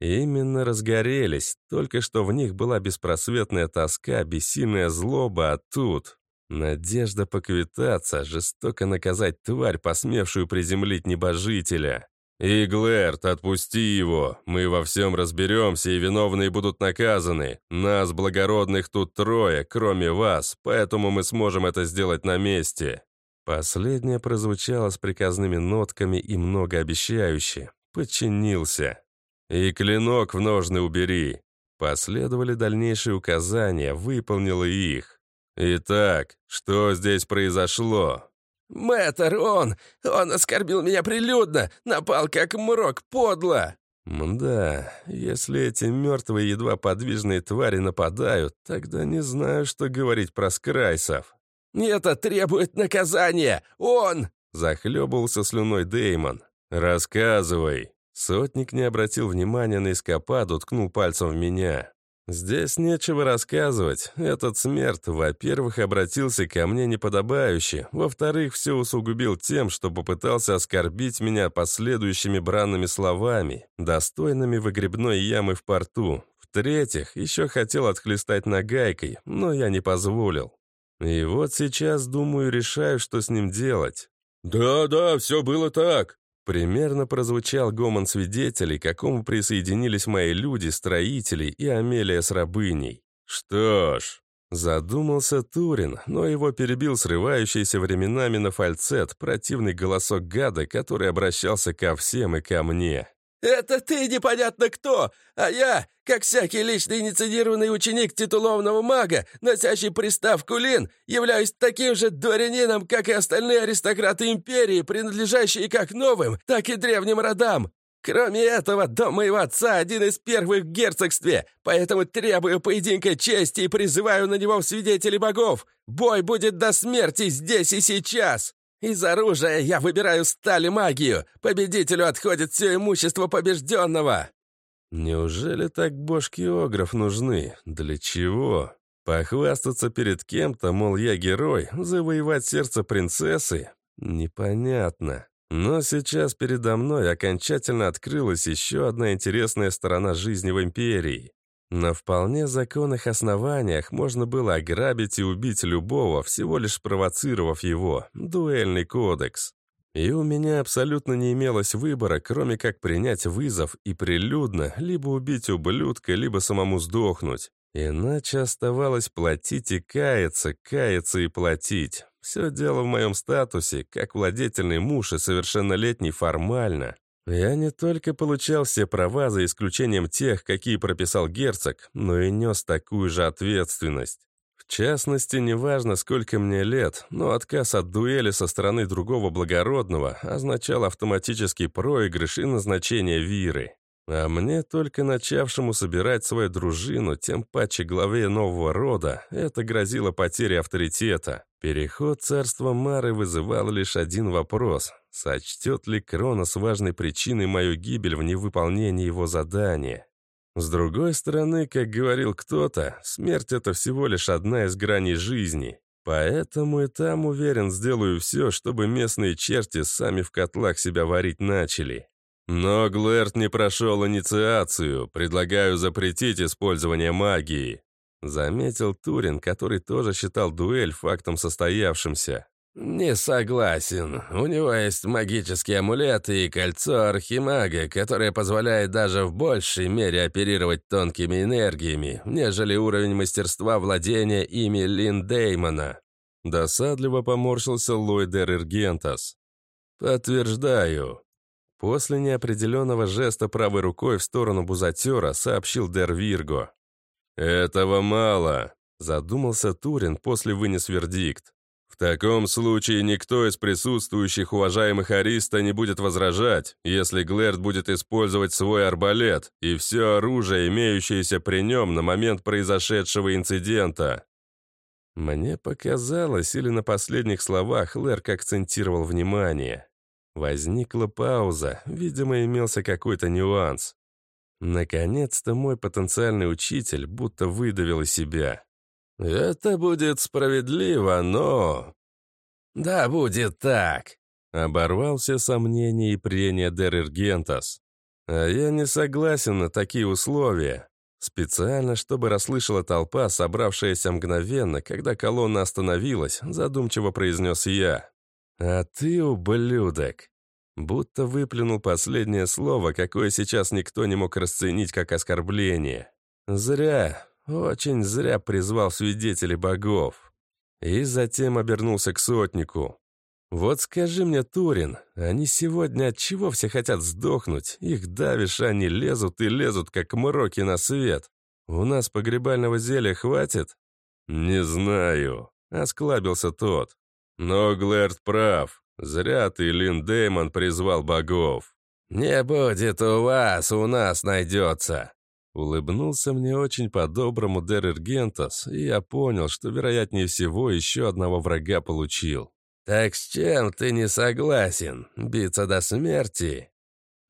Именно разгорелись, только что в них была беспросветная тоска, бессильная злоба, а тут... Надежда поквитаться, жестоко наказать тварь, посмевшую приземлить небожителя. «Иглерт, отпусти его! Мы во всем разберемся, и виновные будут наказаны. Нас, благородных, тут трое, кроме вас, поэтому мы сможем это сделать на месте». Последнее прозвучало с приказными нотками и многообещающе. Подчинился. «И клинок в ножны убери». Последовали дальнейшие указания, выполнила их. «Итак, что здесь произошло?» «Мэтр, он! Он оскорбил меня прилюдно! Напал как мрок, подло!» «Да, если эти мертвые едва подвижные твари нападают, тогда не знаю, что говорить про скрайсов». «Это требует наказания! Он!» Захлебывался слюной Деймон. «Рассказывай!» Сотник не обратил внимания на эскападу, ткнул пальцем в меня. «Здесь нечего рассказывать. Этот смерть, во-первых, обратился ко мне неподобающе, во-вторых, все усугубил тем, что попытался оскорбить меня последующими бранными словами, достойными выгребной ямы в порту. В-третьих, еще хотел отхлестать нагайкой, но я не позволил. И вот сейчас, думаю, решаю, что с ним делать». «Да-да, все было так», Примерно прозвучал гомон свидетелей, к какому присоединились мои люди, строители и Амелия с рабыней. Что ж, задумался Турин, но его перебил срывающийся временами на фальцет противный голосок гада, который обращался ко всем и ко мне. «Это ты непонятно кто, а я, как всякий личный инициированный ученик титулованного мага, носящий приставку Лин, являюсь таким же дворянином, как и остальные аристократы империи, принадлежащие как новым, так и древним родам. Кроме этого, дом моего отца один из первых в герцогстве, поэтому требую поединка чести и призываю на него в свидетели богов. Бой будет до смерти здесь и сейчас!» Из оружия я выбираю сталь и магию. Победителю отходит все имущество побежденного. Неужели так бошки огров нужны? Для чего? Похвастаться перед кем-то, мол, я герой, завоевать сердце принцессы? Непонятно. Но сейчас передо мной окончательно открылась еще одна интересная сторона жизни в Империи. На вполне законных основаниях можно было ограбить и убить любого, всего лишь провоцировав его. Дуэльный кодекс. И у меня абсолютно не имелось выбора, кроме как принять вызов и прилюдно либо убить ублюдка, либо самому сдохнуть. Иначе оставалось платить и каяться, каяться и платить. Все дело в моем статусе, как владетельный муж и совершеннолетний формально. Я не только получал все права, за исключением тех, какие прописал герцог, но и нес такую же ответственность. В частности, неважно, сколько мне лет, но отказ от дуэли со стороны другого благородного означал автоматический проигрыш и назначение Виры. А мне, только начавшему собирать свою дружину, тем паче главе нового рода, это грозило потерей авторитета. Переход царства Мары вызывал лишь один вопрос. Сочтет ли Кронос важной причиной мою гибель в невыполнении его задания? С другой стороны, как говорил кто-то, смерть — это всего лишь одна из граней жизни. Поэтому и там, уверен, сделаю все, чтобы местные черти сами в котлах себя варить начали. Но Глэрт не прошел инициацию. Предлагаю запретить использование магии. Заметил Турин, который тоже считал дуэль фактом состоявшимся. «Не согласен. У него есть магические амулеты и кольцо архимага, которое позволяет даже в большей мере оперировать тонкими энергиями, нежели уровень мастерства владения ими Лин Деймона». Досадливо поморщился Ллойдер Иргентас. «Подтверждаю. После неопределенного жеста правой рукой в сторону бузатера сообщил Дер Вирго. «Этого мало», — задумался Турин, после вынес вердикт. «В таком случае никто из присутствующих уважаемых Ариста не будет возражать, если Глэрд будет использовать свой арбалет и все оружие, имеющееся при нем на момент произошедшего инцидента». Мне показалось, или на последних словах Лерк акцентировал внимание. Возникла пауза, видимо, имелся какой-то нюанс. Наконец-то мой потенциальный учитель будто выдавил из себя. «Это будет справедливо, но...» «Да, будет так», — оборвал все сомнения и прения Дерергентас. «А я не согласен на такие условия. Специально, чтобы расслышала толпа, собравшаяся мгновенно, когда колонна остановилась, задумчиво произнес я. «А ты, ублюдок!» Будто выплюнул последнее слово, какое сейчас никто не мог расценить как оскорбление. «Зря, очень зря призвал свидетелей богов». И затем обернулся к сотнику. «Вот скажи мне, Турин, они сегодня от чего все хотят сдохнуть? Их давишь, они лезут и лезут, как мроки на свет. У нас погребального зелья хватит?» «Не знаю», — осклабился тот. Но Глэрд прав. Зря ты, Лин Дэймон, призвал богов. «Не будет у вас, у нас найдется!» Улыбнулся мне очень по-доброму Гентас, и я понял, что, вероятнее всего, еще одного врага получил. «Так с чем ты не согласен? Биться до смерти?»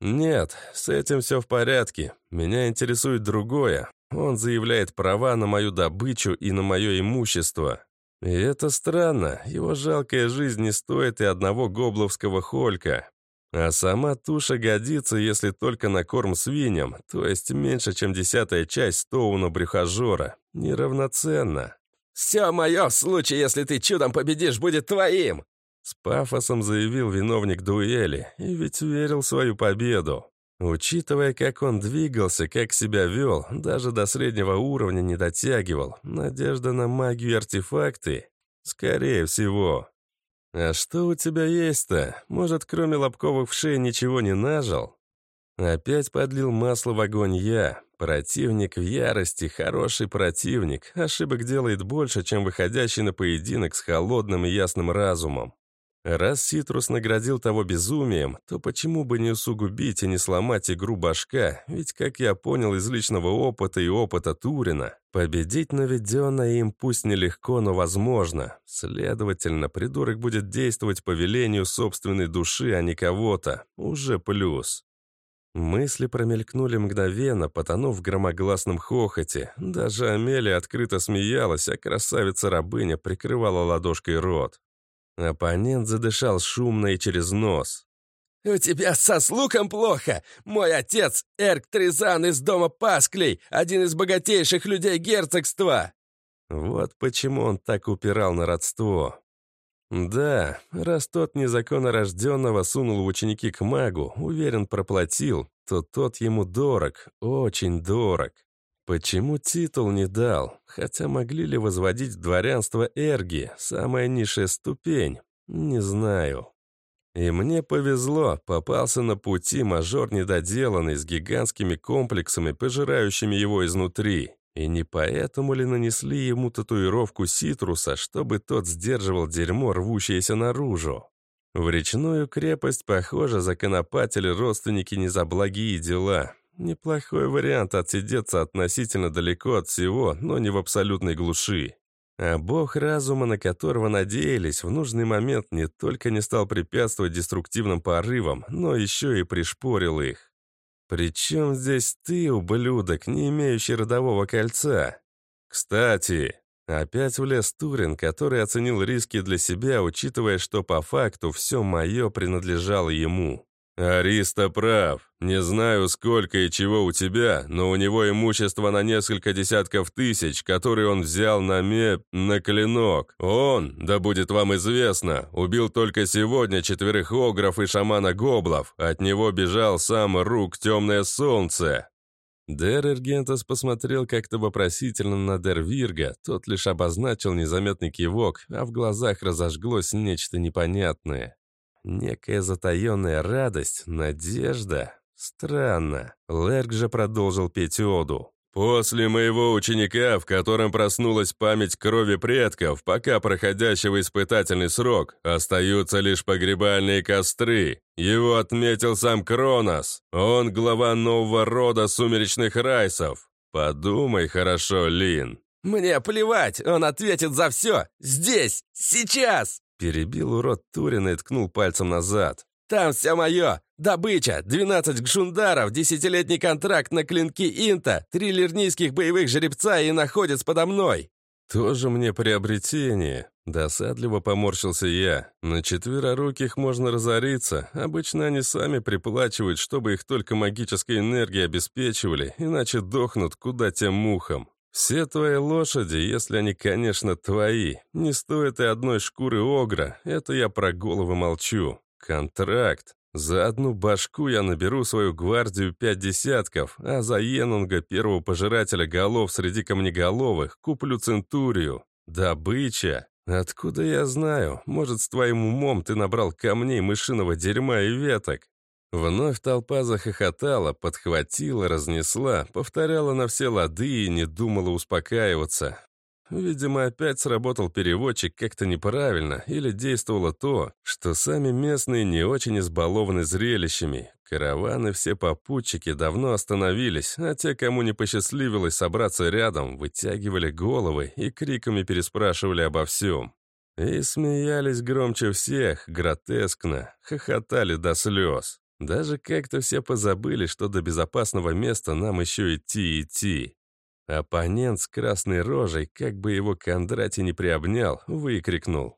«Нет, с этим все в порядке. Меня интересует другое. Он заявляет права на мою добычу и на мое имущество. И это странно, его жалкая жизнь не стоит и одного гобловского холька. А сама туша годится, если только на корм свиньям, то есть меньше, чем десятая часть стоуна брюхожора. Неравноценно. «Все мое в случае, если ты чудом победишь, будет твоим!» С пафосом заявил виновник дуэли, и ведь верил в свою победу. Учитывая, как он двигался, как себя вел, даже до среднего уровня не дотягивал, надежда на магию и артефакты? Скорее всего. А что у тебя есть-то? Может, кроме лобковых вшей ничего не нажил? Опять подлил масло в огонь я. Противник в ярости, хороший противник. Ошибок делает больше, чем выходящий на поединок с холодным и ясным разумом. Раз Ситрус наградил того безумием, то почему бы не усугубить и не сломать игру башка, ведь, как я понял из личного опыта и опыта Турина, победить наведенное им пусть нелегко, но возможно. Следовательно, придурок будет действовать по велению собственной души, а не кого-то. Уже плюс. Мысли промелькнули мгновенно, потонув в громогласном хохоте. Даже Амелия открыто смеялась, а красавица-рабыня прикрывала ладошкой рот. Оппонент задышал шумно и через нос. «У тебя со слухом плохо! Мой отец — Эрк Тризан из дома Пасклей, один из богатейших людей герцогства!» Вот почему он так упирал на родство. Да, раз тот незаконно рожденного сунул в ученики к магу, уверен, проплатил, то тот ему дорог, очень дорог. Почему титул не дал? Хотя могли ли возводить дворянство эрги, самая низшая ступень? Не знаю. И мне повезло, попался на пути мажор недоделанный, с гигантскими комплексами, пожирающими его изнутри. И не поэтому ли нанесли ему татуировку ситруса, чтобы тот сдерживал дерьмо, рвущееся наружу? В речную крепость, похоже, законопатили родственники не за благие дела. Неплохой вариант отсидеться относительно далеко от всего, но не в абсолютной глуши. А бог разума, на которого надеялись, в нужный момент не только не стал препятствовать деструктивным порывам, но еще и пришпорил их. «Причем здесь ты, ублюдок, не имеющий родового кольца?» «Кстати...» Опять влез Турин, который оценил риски для себя, учитывая, что по факту все мое принадлежало ему. «Ариста прав. Не знаю, сколько и чего у тебя, но у него имущество на несколько десятков тысяч, которые он взял на ме... на клинок. Он, да будет вам известно, убил только сегодня четверых огров и шамана гоблов. От него бежал сам Рук Темное Солнце». Дер Эргентас посмотрел как-то вопросительно на Дер Вирга, тот лишь обозначил незаметный кивок, а в глазах разожглось нечто непонятное. Некая затаенная радость, надежда. Странно. Лерк же продолжил петь оду. «После моего ученика, в котором проснулась память крови предков, пока проходящего испытательный срок, остаются лишь погребальные костры. Его отметил сам Кронос. Он глава нового рода сумеречных райсов. Подумай хорошо, Лин». «Мне плевать, он ответит за все! Здесь! Сейчас!» Перебил урод Турина и ткнул пальцем назад. «Там все мое! Добыча! 12 гшундаров, десятилетний контракт на клинки Инта, три лирнийских боевых жеребца и находец подо мной!» «Тоже мне приобретение!» Досадливо поморщился я. На четвероруких можно разориться. Обычно они сами приплачивают, чтобы их только магической энергией обеспечивали, иначе дохнут куда тем мухам. Все твои лошади, если они, конечно, твои, не стоят и одной шкуры огра, это я про головы молчу. Контракт. За одну башку я наберу свою гвардию пять десятков, а за Енунга, первого пожирателя голов среди камнеголовых, куплю центурию. Добыча. Откуда я знаю? Может, с твоим умом ты набрал камней мышиного дерьма и веток? Вновь толпа захохотала, подхватила, разнесла, повторяла на все лады и не думала успокаиваться. Видимо, опять сработал переводчик как-то неправильно, или действовало то, что сами местные не очень избалованы зрелищами. Караваны все попутчики давно остановились, а те, кому не посчастливилось собраться рядом, вытягивали головы и криками переспрашивали обо всем. И смеялись громче всех, гротескно, хохотали до слез. Даже как-то все позабыли, что до безопасного места нам еще идти и идти. Оппонент с красной рожей, как бы его Кондрати не приобнял, выкрикнул.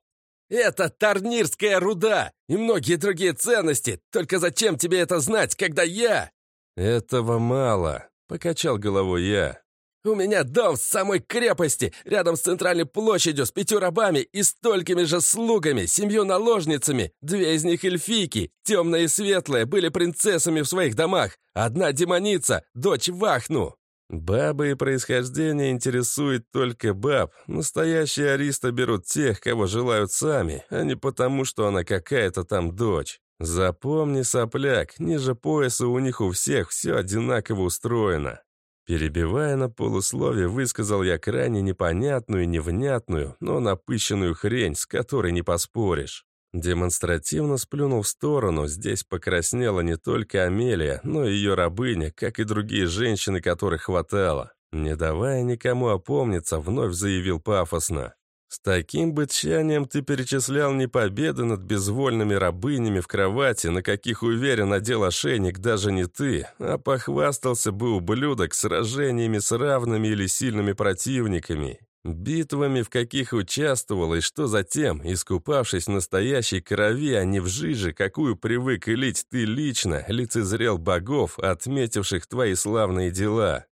«Это Тарнирская руда и многие другие ценности! Только зачем тебе это знать, когда я...» «Этого мало», — покачал головой я. У меня дом в самой крепости, рядом с центральной площадью, с пятью рабами и столькими же слугами, семью наложницами. Две из них эльфийки, темная и светлая, были принцессами в своих домах. Одна демоница, дочь Вахну. Бабы и происхождение интересует только баб. Настоящие ариста берут тех, кого желают сами, а не потому, что она какая-то там дочь. Запомни, сопляк, ниже пояса у них у всех все одинаково устроено. Перебивая на полуслове, высказал я крайне непонятную и невнятную, но напыщенную хрень, с которой не поспоришь. Демонстративно сплюнул в сторону, здесь покраснела не только Амелия, но и ее рабыня, как и другие женщины, которых хватало. Не давая никому опомниться, вновь заявил пафосно. С таким бы тщанием ты перечислял не победы над безвольными рабынями в кровати, на каких уверен надел ошейник даже не ты, а похвастался бы ублюдок сражениями с равными или сильными противниками, битвами, в каких участвовал, и что затем, искупавшись в настоящей крови, а не в жиже, какую привык лить ты лично, лицезрел богов, отметивших твои славные дела.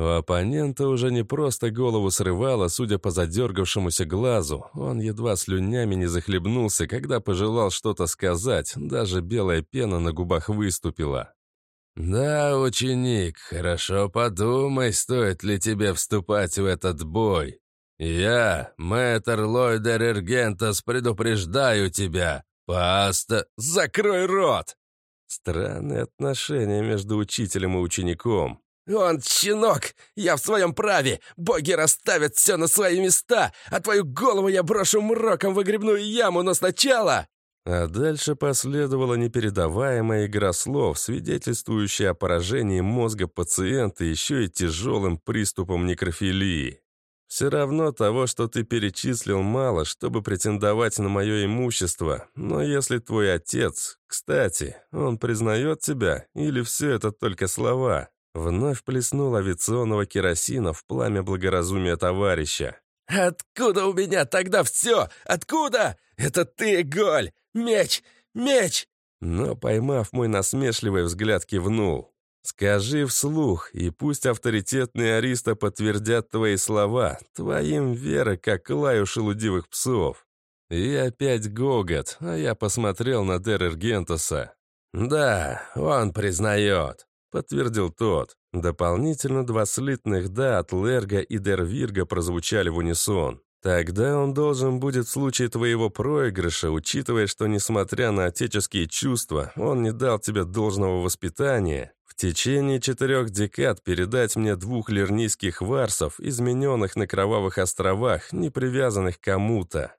У оппонента уже не просто голову срывало, судя по задергавшемуся глазу. Он едва слюнями не захлебнулся, когда пожелал что-то сказать, даже белая пена на губах выступила. «Да, ученик, хорошо подумай, стоит ли тебе вступать в этот бой. Я, мэтр Ллойдер Эргентас, предупреждаю тебя. Паста, закрой рот!» Странные отношения между учителем и учеником. «Он щенок! Я в своем праве! Боги расставят все на свои места, а твою голову я брошу мроком в грибную яму, но сначала...» А дальше последовала непередаваемая игра слов, свидетельствующая о поражении мозга пациента еще и тяжелым приступом некрофилии. Все равно того, что ты перечислил, мало, чтобы претендовать на мое имущество. Но если твой отец... Кстати, он признает тебя, или все это только слова? Вновь плеснул авиационного керосина в пламя благоразумия товарища. «Откуда у меня тогда все? Откуда? Это ты, Голь! Меч! Меч!» Но, поймав мой насмешливый взгляд, кивнул. «Скажи вслух, и пусть авторитетные ариста подтвердят твои слова, твоим вера, как лаю шелудивых псов». И опять гогот, а я посмотрел на Дерер Гентоса. «Да, он признает», — подтвердил тот. Дополнительно два слитных «да» от Лерга и Дервирга прозвучали в унисон. Тогда он должен будет в случае твоего проигрыша, учитывая, что, несмотря на отеческие чувства, он не дал тебе должного воспитания, в течение четырех декад передать мне двух лернийских варсов, измененных на Кровавых островах, не привязанных кому-то.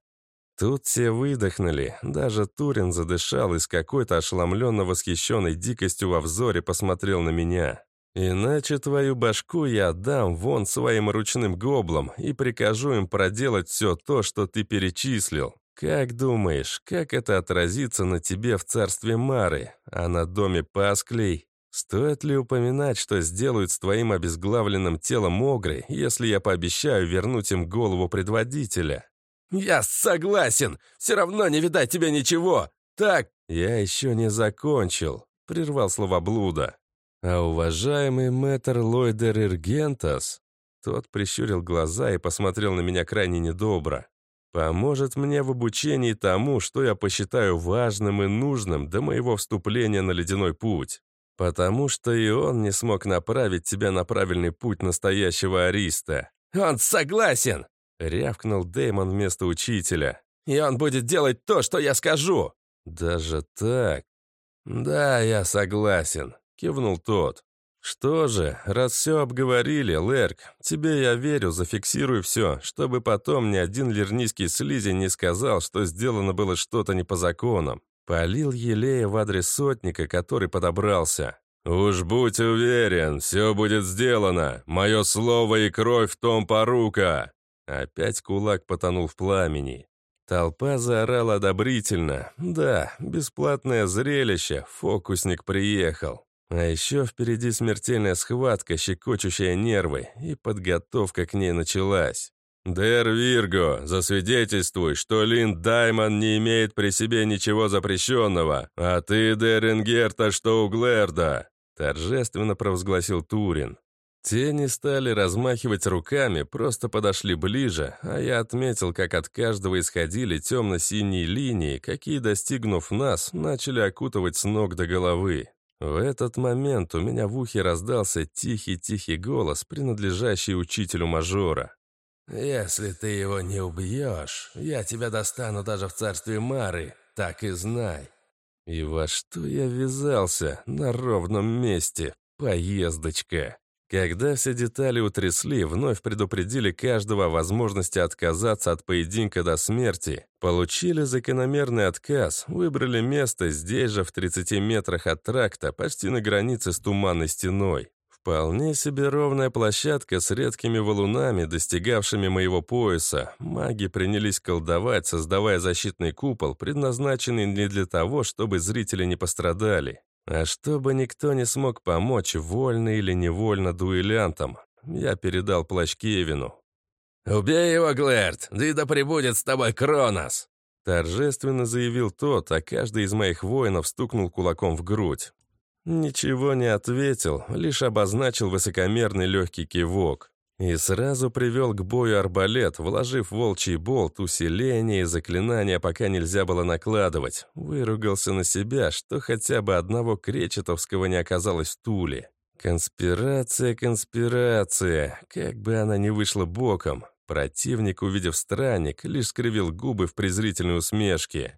Тут все выдохнули, даже Турин задышал и с какой-то ошеломленно восхищенной дикостью во взоре посмотрел на меня. Иначе твою башку я отдам вон своим ручным гоблам и прикажу им проделать все то, что ты перечислил. Как думаешь, как это отразится на тебе в царстве Мары, а на доме Пасклей? Стоит ли упоминать, что сделают с твоим обезглавленным телом Огры, если я пообещаю вернуть им голову предводителя? «Я согласен! Все равно не видать тебе ничего! Так...» «Я еще не закончил», — прервал слова блуда. А уважаемый мэтр Лойдер Иргентас, тот прищурил глаза и посмотрел на меня крайне недобро, поможет мне в обучении тому, что я посчитаю важным и нужным до моего вступления на ледяной путь. Потому что и он не смог направить тебя на правильный путь настоящего ариста. «Он согласен!» — рявкнул Дэймон вместо учителя. «И он будет делать то, что я скажу!» «Даже так?» «Да, я согласен кивнул тот. «Что же, раз все обговорили, Лерк, тебе я верю, зафиксируй все, чтобы потом ни один лернийский слизень не сказал, что сделано было что-то не по законам». Полил елея в адрес сотника, который подобрался. «Уж будь уверен, все будет сделано. Мое слово и кровь в том порука». Опять кулак потонул в пламени. Толпа заорала одобрительно. «Да, бесплатное зрелище, фокусник приехал». А еще впереди смертельная схватка, щекочущая нервы, и подготовка к ней началась. «Дэр Вирго, засвидетельствуй, что Линд Даймон не имеет при себе ничего запрещенного, а ты, Дэр Ингерта, что у Глэрда!» торжественно провозгласил Турин. Те не стали размахивать руками, просто подошли ближе, а я отметил, как от каждого исходили темно-синие линии, какие, достигнув нас, начали окутывать с ног до головы. В этот момент у меня в ухе раздался тихий-тихий голос, принадлежащий учителю мажора. «Если ты его не убьешь, я тебя достану даже в царстве Мары, так и знай». И во что я ввязался на ровном месте? Поездочка. Когда все детали утрясли, вновь предупредили каждого о возможности отказаться от поединка до смерти, получили закономерный отказ, выбрали место здесь же, в 30 метрах от тракта, почти на границе с туманной стеной. Вполне себе ровная площадка с редкими валунами, достигавшими моего пояса. Маги принялись колдовать, создавая защитный купол, предназначенный не для того, чтобы зрители не пострадали. А чтобы никто не смог помочь, вольно или невольно дуэлянтам, я передал плащ Кевину. «Убей его, Глэрд, да и да пребудет с тобой Кронос!» Торжественно заявил тот, а каждый из моих воинов стукнул кулаком в грудь. Ничего не ответил, лишь обозначил высокомерный легкий кивок. И сразу привел к бою арбалет, вложив волчий болт, усиление и заклинания пока нельзя было накладывать. Выругался на себя, что хотя бы одного кречетовского не оказалось в Туле. Конспирация, конспирация, как бы она ни вышла боком. Противник, увидев странник, лишь скривил губы в презрительной усмешке.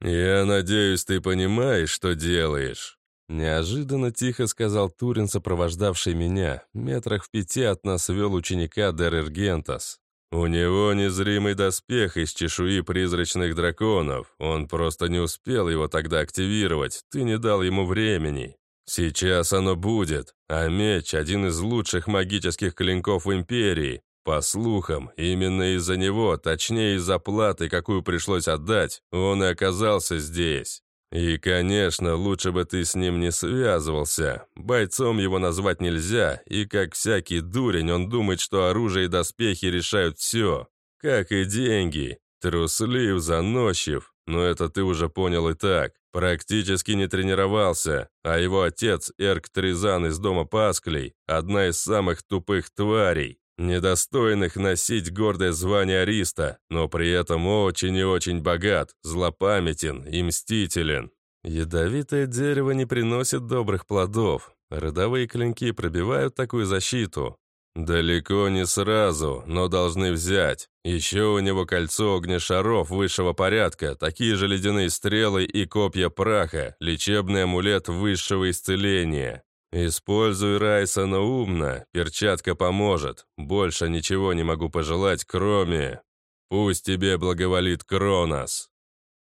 «Я надеюсь, ты понимаешь, что делаешь?» Неожиданно тихо сказал Турин, сопровождавший меня. Метрах в пяти от нас вел ученика Дерергентас. «У него незримый доспех из чешуи призрачных драконов. Он просто не успел его тогда активировать. Ты не дал ему времени. Сейчас оно будет. А меч — один из лучших магических клинков Империи. По слухам, именно из-за него, точнее из-за платы, какую пришлось отдать, он и оказался здесь. И, конечно, лучше бы ты с ним не связывался. Бойцом его назвать нельзя, и как всякий дурень, он думает, что оружие и доспехи решают все. Как и деньги. Труслив, заносчив. Но это ты уже понял и так. Практически не тренировался, а его отец, Эрк Тризан из дома Пасклей, одна из самых тупых тварей недостойных носить гордое звание Ариста, но при этом очень и очень богат, злопамятен и мстителен. Ядовитое дерево не приносит добрых плодов. Родовые клинки пробивают такую защиту. Далеко не сразу, но должны взять. Еще у него кольцо огнешаров высшего порядка, такие же ледяные стрелы и копья праха, лечебный амулет высшего исцеления. «Используй Райсона умно, перчатка поможет. Больше ничего не могу пожелать, кроме... Пусть тебе благоволит Кронос».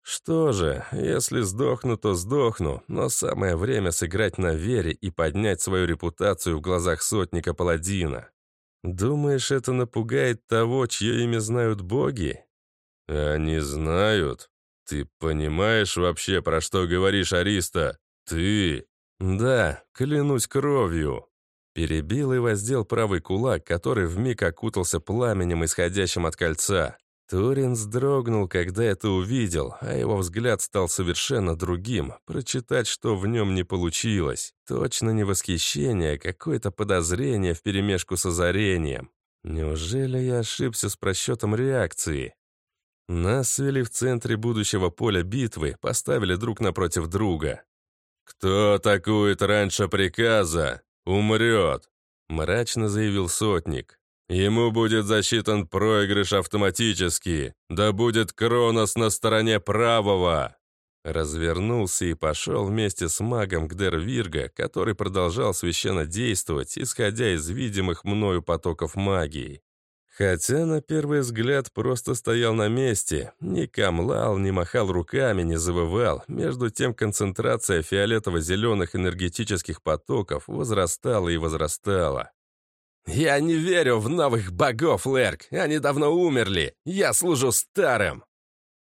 Что же, если сдохну, то сдохну, но самое время сыграть на вере и поднять свою репутацию в глазах сотника Паладина. Думаешь, это напугает того, чье имя знают боги? Они знают. Ты понимаешь вообще, про что говоришь, Ариста? Ты «Да, клянусь кровью!» Перебил и воздел правый кулак, который вмиг окутался пламенем, исходящим от кольца. Турин вздрогнул, когда это увидел, а его взгляд стал совершенно другим. Прочитать, что в нем не получилось. Точно не восхищение, а какое-то подозрение вперемешку с озарением. Неужели я ошибся с просчетом реакции? Нас свели в центре будущего поля битвы, поставили друг напротив друга. «Кто атакует раньше приказа, умрет», — мрачно заявил сотник. «Ему будет засчитан проигрыш автоматически, да будет Кронос на стороне правого». Развернулся и пошел вместе с магом к Дервирга, который продолжал священно действовать, исходя из видимых мною потоков магии. Хотя на первый взгляд просто стоял на месте, не камлал, не махал руками, не завывал. Между тем концентрация фиолетово-зеленых энергетических потоков возрастала и возрастала. «Я не верю в новых богов, Лерк! Они давно умерли! Я служу старым!»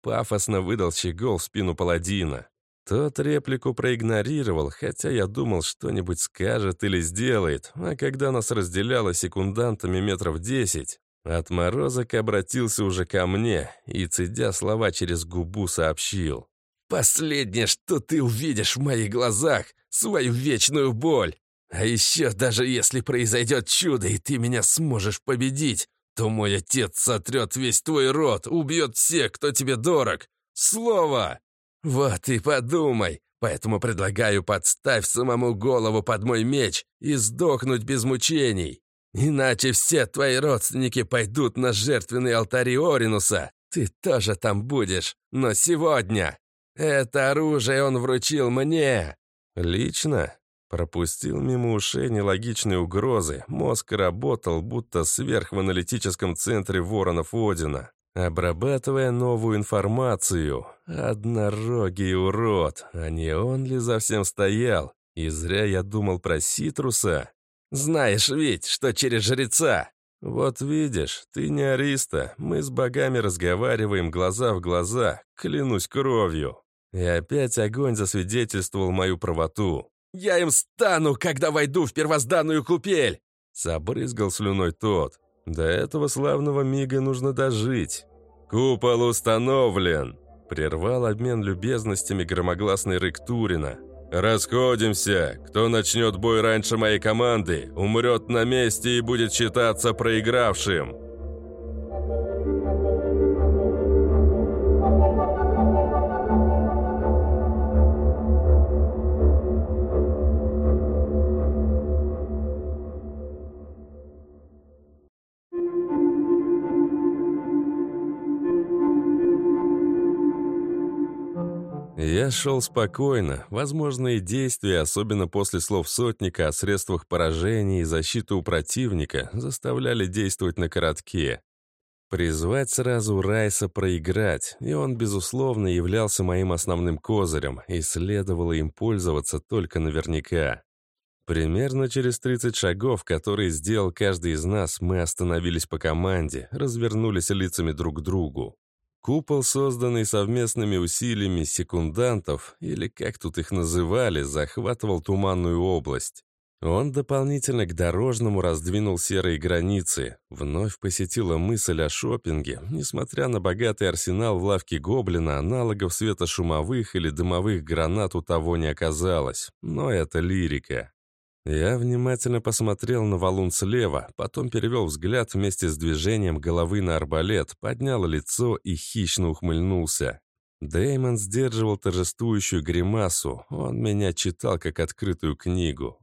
Пафосно выдал щегол в спину паладина. Тот реплику проигнорировал, хотя я думал, что-нибудь скажет или сделает, а когда нас разделяло секундантами метров десять, Отморозок обратился уже ко мне и, цедя слова через губу, сообщил. «Последнее, что ты увидишь в моих глазах, свою вечную боль. А еще, даже если произойдет чудо, и ты меня сможешь победить, то мой отец сотрет весь твой род, убьет всех, кто тебе дорог. Слово! Вот и подумай, поэтому предлагаю подставь самому голову под мой меч и сдохнуть без мучений. Иначе все твои родственники пойдут на жертвенный алтарь Оринуса. Ты тоже там будешь. Но сегодня это оружие он вручил мне. Лично? Пропустил мимо ушей нелогичные угрозы. Мозг работал, будто сверх в аналитическом центре воронов Одина, обрабатывая новую информацию. Однорогий урод, а не он ли за всем стоял? И зря я думал про Ситруса. Знаешь ведь, что через жреца...» «Вот видишь, ты не ариста, мы с богами разговариваем глаза в глаза, клянусь кровью». И опять огонь засвидетельствовал мою правоту. «Я им стану, когда войду в первозданную купель!» Забрызгал слюной тот. До этого славного мига нужно дожить. «Купол установлен!» Прервал обмен любезностями громогласный рык Турина. «Расходимся. Кто начнет бой раньше моей команды, умрет на месте и будет считаться проигравшим». Я шел спокойно. Возможные действия, особенно после слов сотника о средствах поражения и защиты у противника, заставляли действовать на коротке. Призвать сразу Райса проиграть, и он, безусловно, являлся моим основным козырем, и следовало им пользоваться только наверняка. Примерно через 30 шагов, которые сделал каждый из нас, мы остановились по команде, развернулись лицами друг к другу. Купол, созданный совместными усилиями секундантов, или как тут их называли, захватывал туманную область. Он дополнительно к дорожному раздвинул серые границы. Вновь посетила мысль о шопинге. Несмотря на богатый арсенал в лавке Гоблина, аналогов светошумовых или дымовых гранат у того не оказалось. Но это лирика. Я внимательно посмотрел на валун слева, потом перевел взгляд вместе с движением головы на арбалет, поднял лицо и хищно ухмыльнулся. Дэймон сдерживал торжествующую гримасу, он меня читал как открытую книгу.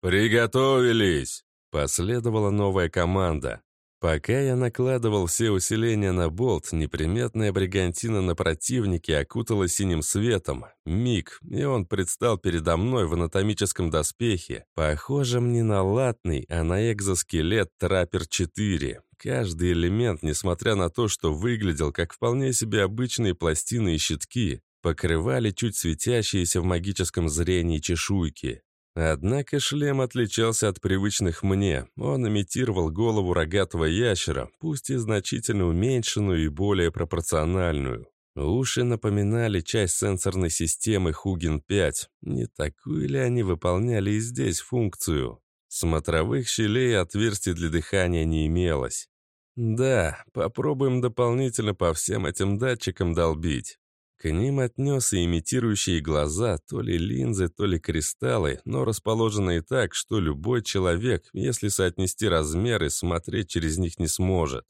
«Приготовились!» — последовала новая команда. Пока я накладывал все усиления на болт, неприметная бригантина на противнике окутала синим светом. Миг, и он предстал передо мной в анатомическом доспехе, похожем не на латный, а на экзоскелет Траппер-4. Каждый элемент, несмотря на то, что выглядел как вполне себе обычные пластины и щитки, покрывали чуть светящиеся в магическом зрении чешуйки. Однако шлем отличался от привычных мне. Он имитировал голову рогатого ящера, пусть и значительно уменьшенную и более пропорциональную. Уши напоминали часть сенсорной системы Хугин-5. Не такую ли они выполняли и здесь функцию? Смотровых щелей и отверстий для дыхания не имелось. Да, попробуем дополнительно по всем этим датчикам долбить. К ним отнес имитирующие глаза, то ли линзы, то ли кристаллы, но расположенные так, что любой человек, если соотнести размеры, смотреть через них не сможет.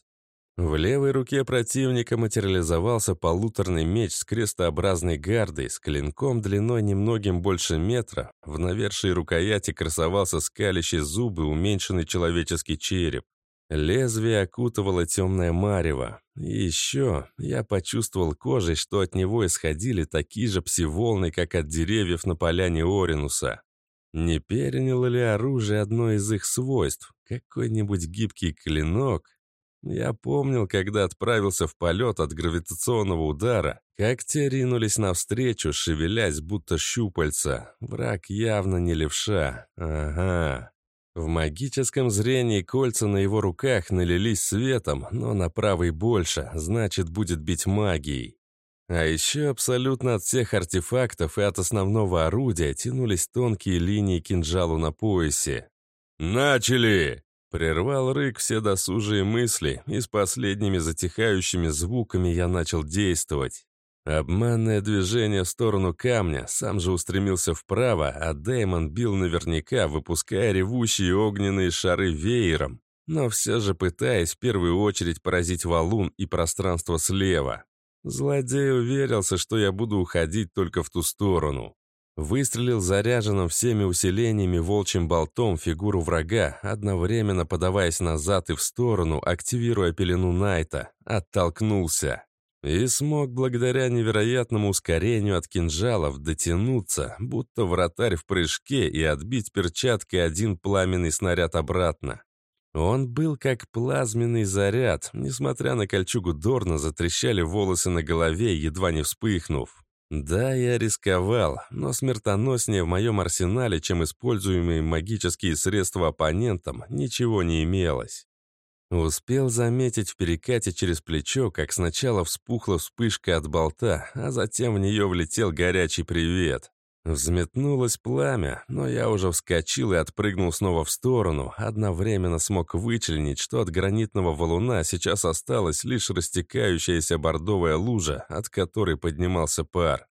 В левой руке противника материализовался полуторный меч с крестообразной гардой, с клинком длиной немногим больше метра. В навершии рукояти красовался скалящий зубы уменьшенный человеческий череп. Лезвие окутывало темное марево. И еще я почувствовал кожей, что от него исходили такие же псиволны, как от деревьев на поляне Оринуса. Не переняло ли оружие одно из их свойств? Какой-нибудь гибкий клинок? Я помнил, когда отправился в полет от гравитационного удара, как те ринулись навстречу, шевелясь, будто щупальца. Враг явно не левша. Ага. В магическом зрении кольца на его руках налились светом, но на правой больше, значит, будет бить магией. А еще абсолютно от всех артефактов и от основного орудия тянулись тонкие линии кинжалу на поясе. «Начали!» — прервал рык все досужие мысли, и с последними затихающими звуками я начал действовать. Обманное движение в сторону камня, сам же устремился вправо, а Дэймон бил наверняка, выпуская ревущие огненные шары веером, но все же пытаясь в первую очередь поразить валун и пространство слева. Злодей уверился, что я буду уходить только в ту сторону. Выстрелил заряженным всеми усилениями волчьим болтом фигуру врага, одновременно подаваясь назад и в сторону, активируя пелену Найта. Оттолкнулся. И смог благодаря невероятному ускорению от кинжалов дотянуться, будто вратарь в прыжке, и отбить перчаткой один пламенный снаряд обратно. Он был как плазменный заряд, несмотря на кольчугу Дорна, затрещали волосы на голове, едва не вспыхнув. Да, я рисковал, но смертоноснее в моем арсенале, чем используемые магические средства оппонентам, ничего не имелось. Успел заметить в перекате через плечо, как сначала вспухла вспышка от болта, а затем в нее влетел горячий привет. Взметнулось пламя, но я уже вскочил и отпрыгнул снова в сторону, одновременно смог вычленить, что от гранитного валуна сейчас осталась лишь растекающаяся бордовая лужа, от которой поднимался пар.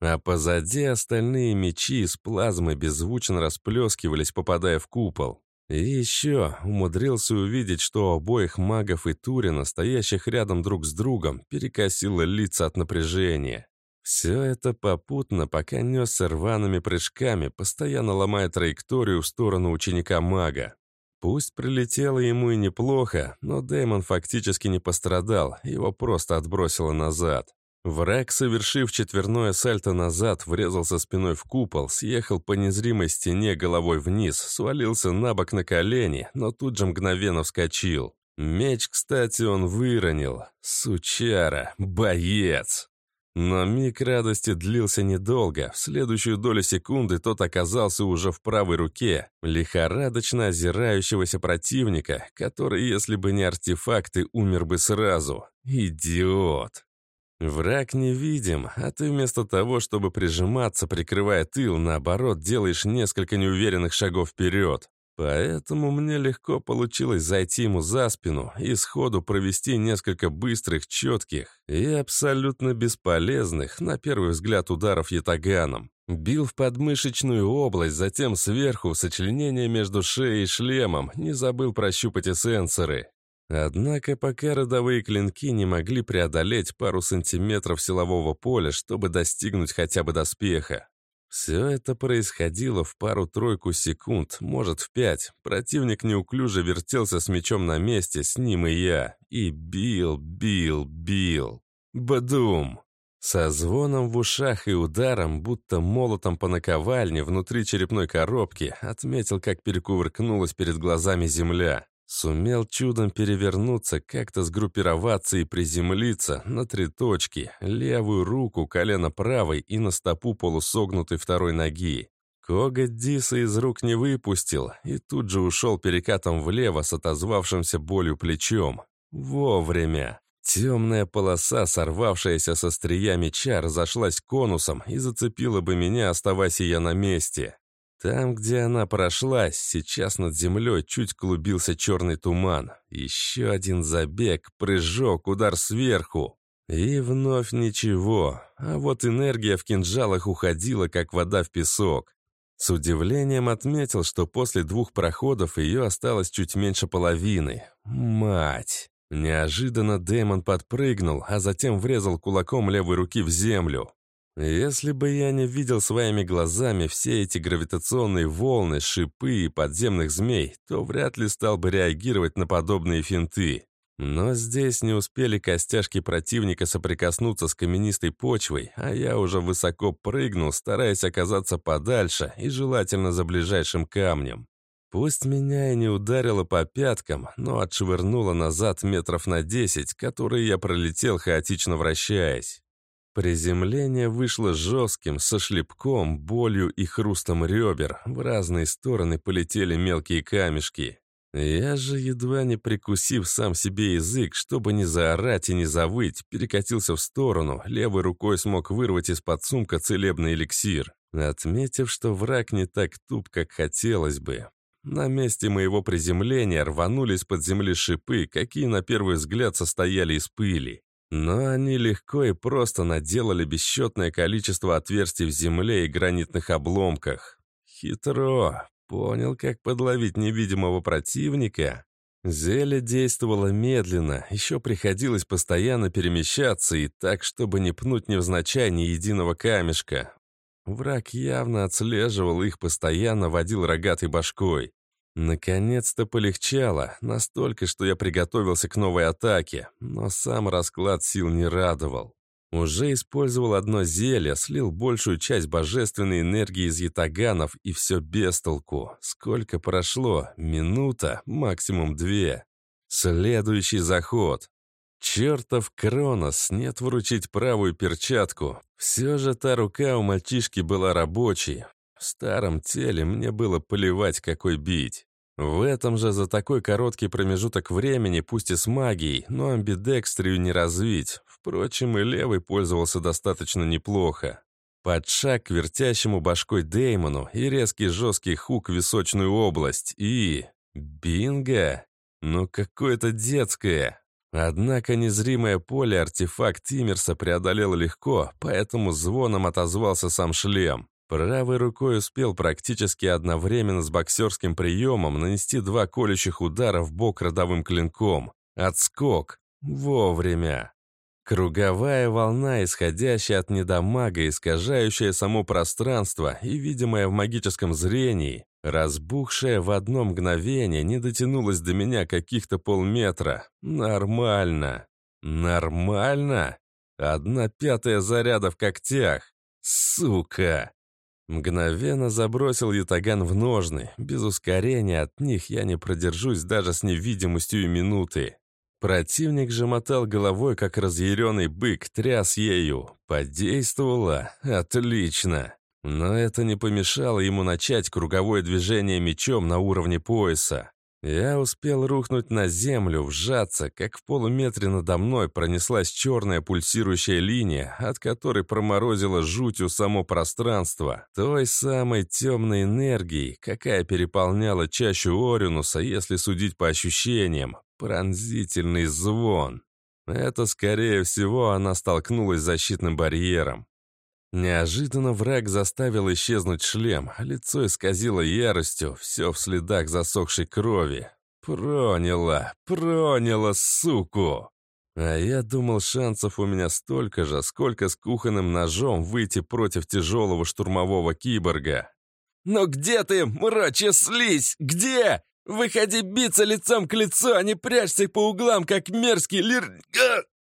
А позади остальные мечи из плазмы беззвучно расплескивались, попадая в купол. И еще умудрился увидеть, что у обоих магов и Турина, стоящих рядом друг с другом, перекосило лица от напряжения. Все это попутно, пока несся рваными прыжками, постоянно ломая траекторию в сторону ученика-мага. Пусть прилетело ему и неплохо, но Дэймон фактически не пострадал, его просто отбросило назад. Враг, совершив четверное сальто назад, врезался спиной в купол, съехал по незримой стене головой вниз, свалился на бок на колени, но тут же мгновенно вскочил. Меч, кстати, он выронил. Сучара, боец. Но миг радости длился недолго. В следующую долю секунды тот оказался уже в правой руке, лихорадочно озирающегося противника, который, если бы не артефакты, умер бы сразу. Идиот. Враг невидим, а ты вместо того, чтобы прижиматься, прикрывая тыл, наоборот, делаешь несколько неуверенных шагов вперед. Поэтому мне легко получилось зайти ему за спину и сходу провести несколько быстрых, четких и абсолютно бесполезных, на первый взгляд, ударов ятаганом. Бил в подмышечную область, затем сверху, сочленение между шеей и шлемом, не забыл прощупать и сенсоры. Однако пока родовые клинки не могли преодолеть пару сантиметров силового поля, чтобы достигнуть хотя бы доспеха. Все это происходило в пару-тройку секунд, может в пять. Противник неуклюже вертелся с мечом на месте, с ним и я. И бил, бил, бил. Бадум! Со звоном в ушах и ударом, будто молотом по наковальне внутри черепной коробки, отметил, как перекувыркнулась перед глазами земля. Сумел чудом перевернуться, как-то сгруппироваться и приземлиться на три точки, левую руку, колено правой и на стопу полусогнутой второй ноги. Коготь Диса из рук не выпустил и тут же ушел перекатом влево с отозвавшимся болью плечом. Вовремя. Темная полоса, сорвавшаяся со стрия меча, разошлась конусом и зацепила бы меня, оставаясь я на месте. Там, где она прошлась, сейчас над землей чуть клубился черный туман. Еще один забег, прыжок, удар сверху. И вновь ничего. А вот энергия в кинжалах уходила, как вода в песок. С удивлением отметил, что после двух проходов ее осталось чуть меньше половины. Мать! Неожиданно демон подпрыгнул, а затем врезал кулаком левой руки в землю. Если бы я не видел своими глазами все эти гравитационные волны, шипы и подземных змей, то вряд ли стал бы реагировать на подобные финты. Но здесь не успели костяшки противника соприкоснуться с каменистой почвой, а я уже высоко прыгнул, стараясь оказаться подальше и желательно за ближайшим камнем. Пусть меня и не ударило по пяткам, но отшвырнуло назад метров на десять, которые я пролетел, хаотично вращаясь. Приземление вышло жестким, со шлепком, болью и хрустом ребер. В разные стороны полетели мелкие камешки. Я же, едва не прикусив сам себе язык, чтобы не заорать и не завыть, перекатился в сторону, левой рукой смог вырвать из-под сумка целебный эликсир, отметив, что враг не так туп, как хотелось бы. На месте моего приземления рванулись под земли шипы, какие на первый взгляд состояли из пыли. Но они легко и просто наделали бесчетное количество отверстий в земле и гранитных обломках. Хитро. Понял, как подловить невидимого противника? Зелье действовало медленно, еще приходилось постоянно перемещаться и так, чтобы не пнуть невзначай ни единого камешка. Враг явно отслеживал их, постоянно водил рогатой башкой. Наконец-то полегчало, настолько, что я приготовился к новой атаке, но сам расклад сил не радовал. Уже использовал одно зелье, слил большую часть божественной энергии из ятаганов, и все без толку. Сколько прошло? Минута, максимум две. Следующий заход. Чертов Кронос, нет вручить правую перчатку. Все же та рука у мальчишки была рабочей. Старом теле мне было плевать, какой бить. В этом же за такой короткий промежуток времени, пусть и с магией, но амбидекстрию не развить. Впрочем, и левый пользовался достаточно неплохо. Под шаг к вертящему башкой Деймону и резкий жесткий хук в височную область. И... Бинго! Ну какое-то детское. Однако незримое поле артефакт Тиммерса преодолел легко, поэтому звоном отозвался сам шлем. Правой рукой успел практически одновременно с боксерским приемом нанести два колющих удара в бок родовым клинком. Отскок. Вовремя. Круговая волна, исходящая от недомага, искажающая само пространство и видимая в магическом зрении, разбухшая в одно мгновение, не дотянулась до меня каких-то полметра. Нормально. Нормально? Одна пятая заряда в когтях. Сука! Мгновенно забросил ятаган в ножны. Без ускорения от них я не продержусь даже с невидимостью и минуты. Противник же мотал головой, как разъяренный бык, тряс ею. Подействовало? Отлично. Но это не помешало ему начать круговое движение мечом на уровне пояса. Я успел рухнуть на землю, вжаться, как в полуметре надо мной пронеслась черная пульсирующая линия, от которой проморозило жутью само пространство, той самой темной энергией, какая переполняла чащу Оринуса, если судить по ощущениям. Пронзительный звон. Это, скорее всего, она столкнулась с защитным барьером. Неожиданно враг заставил исчезнуть шлем, лицо исказило яростью, все в следах засохшей крови. Проняло, проняло, суку! А я думал, шансов у меня столько же, сколько с кухонным ножом выйти против тяжелого штурмового киборга. «Ну где ты, мрачья слизь? Где? Выходи биться лицом к лицу, а не прячься по углам, как мерзкий лир...»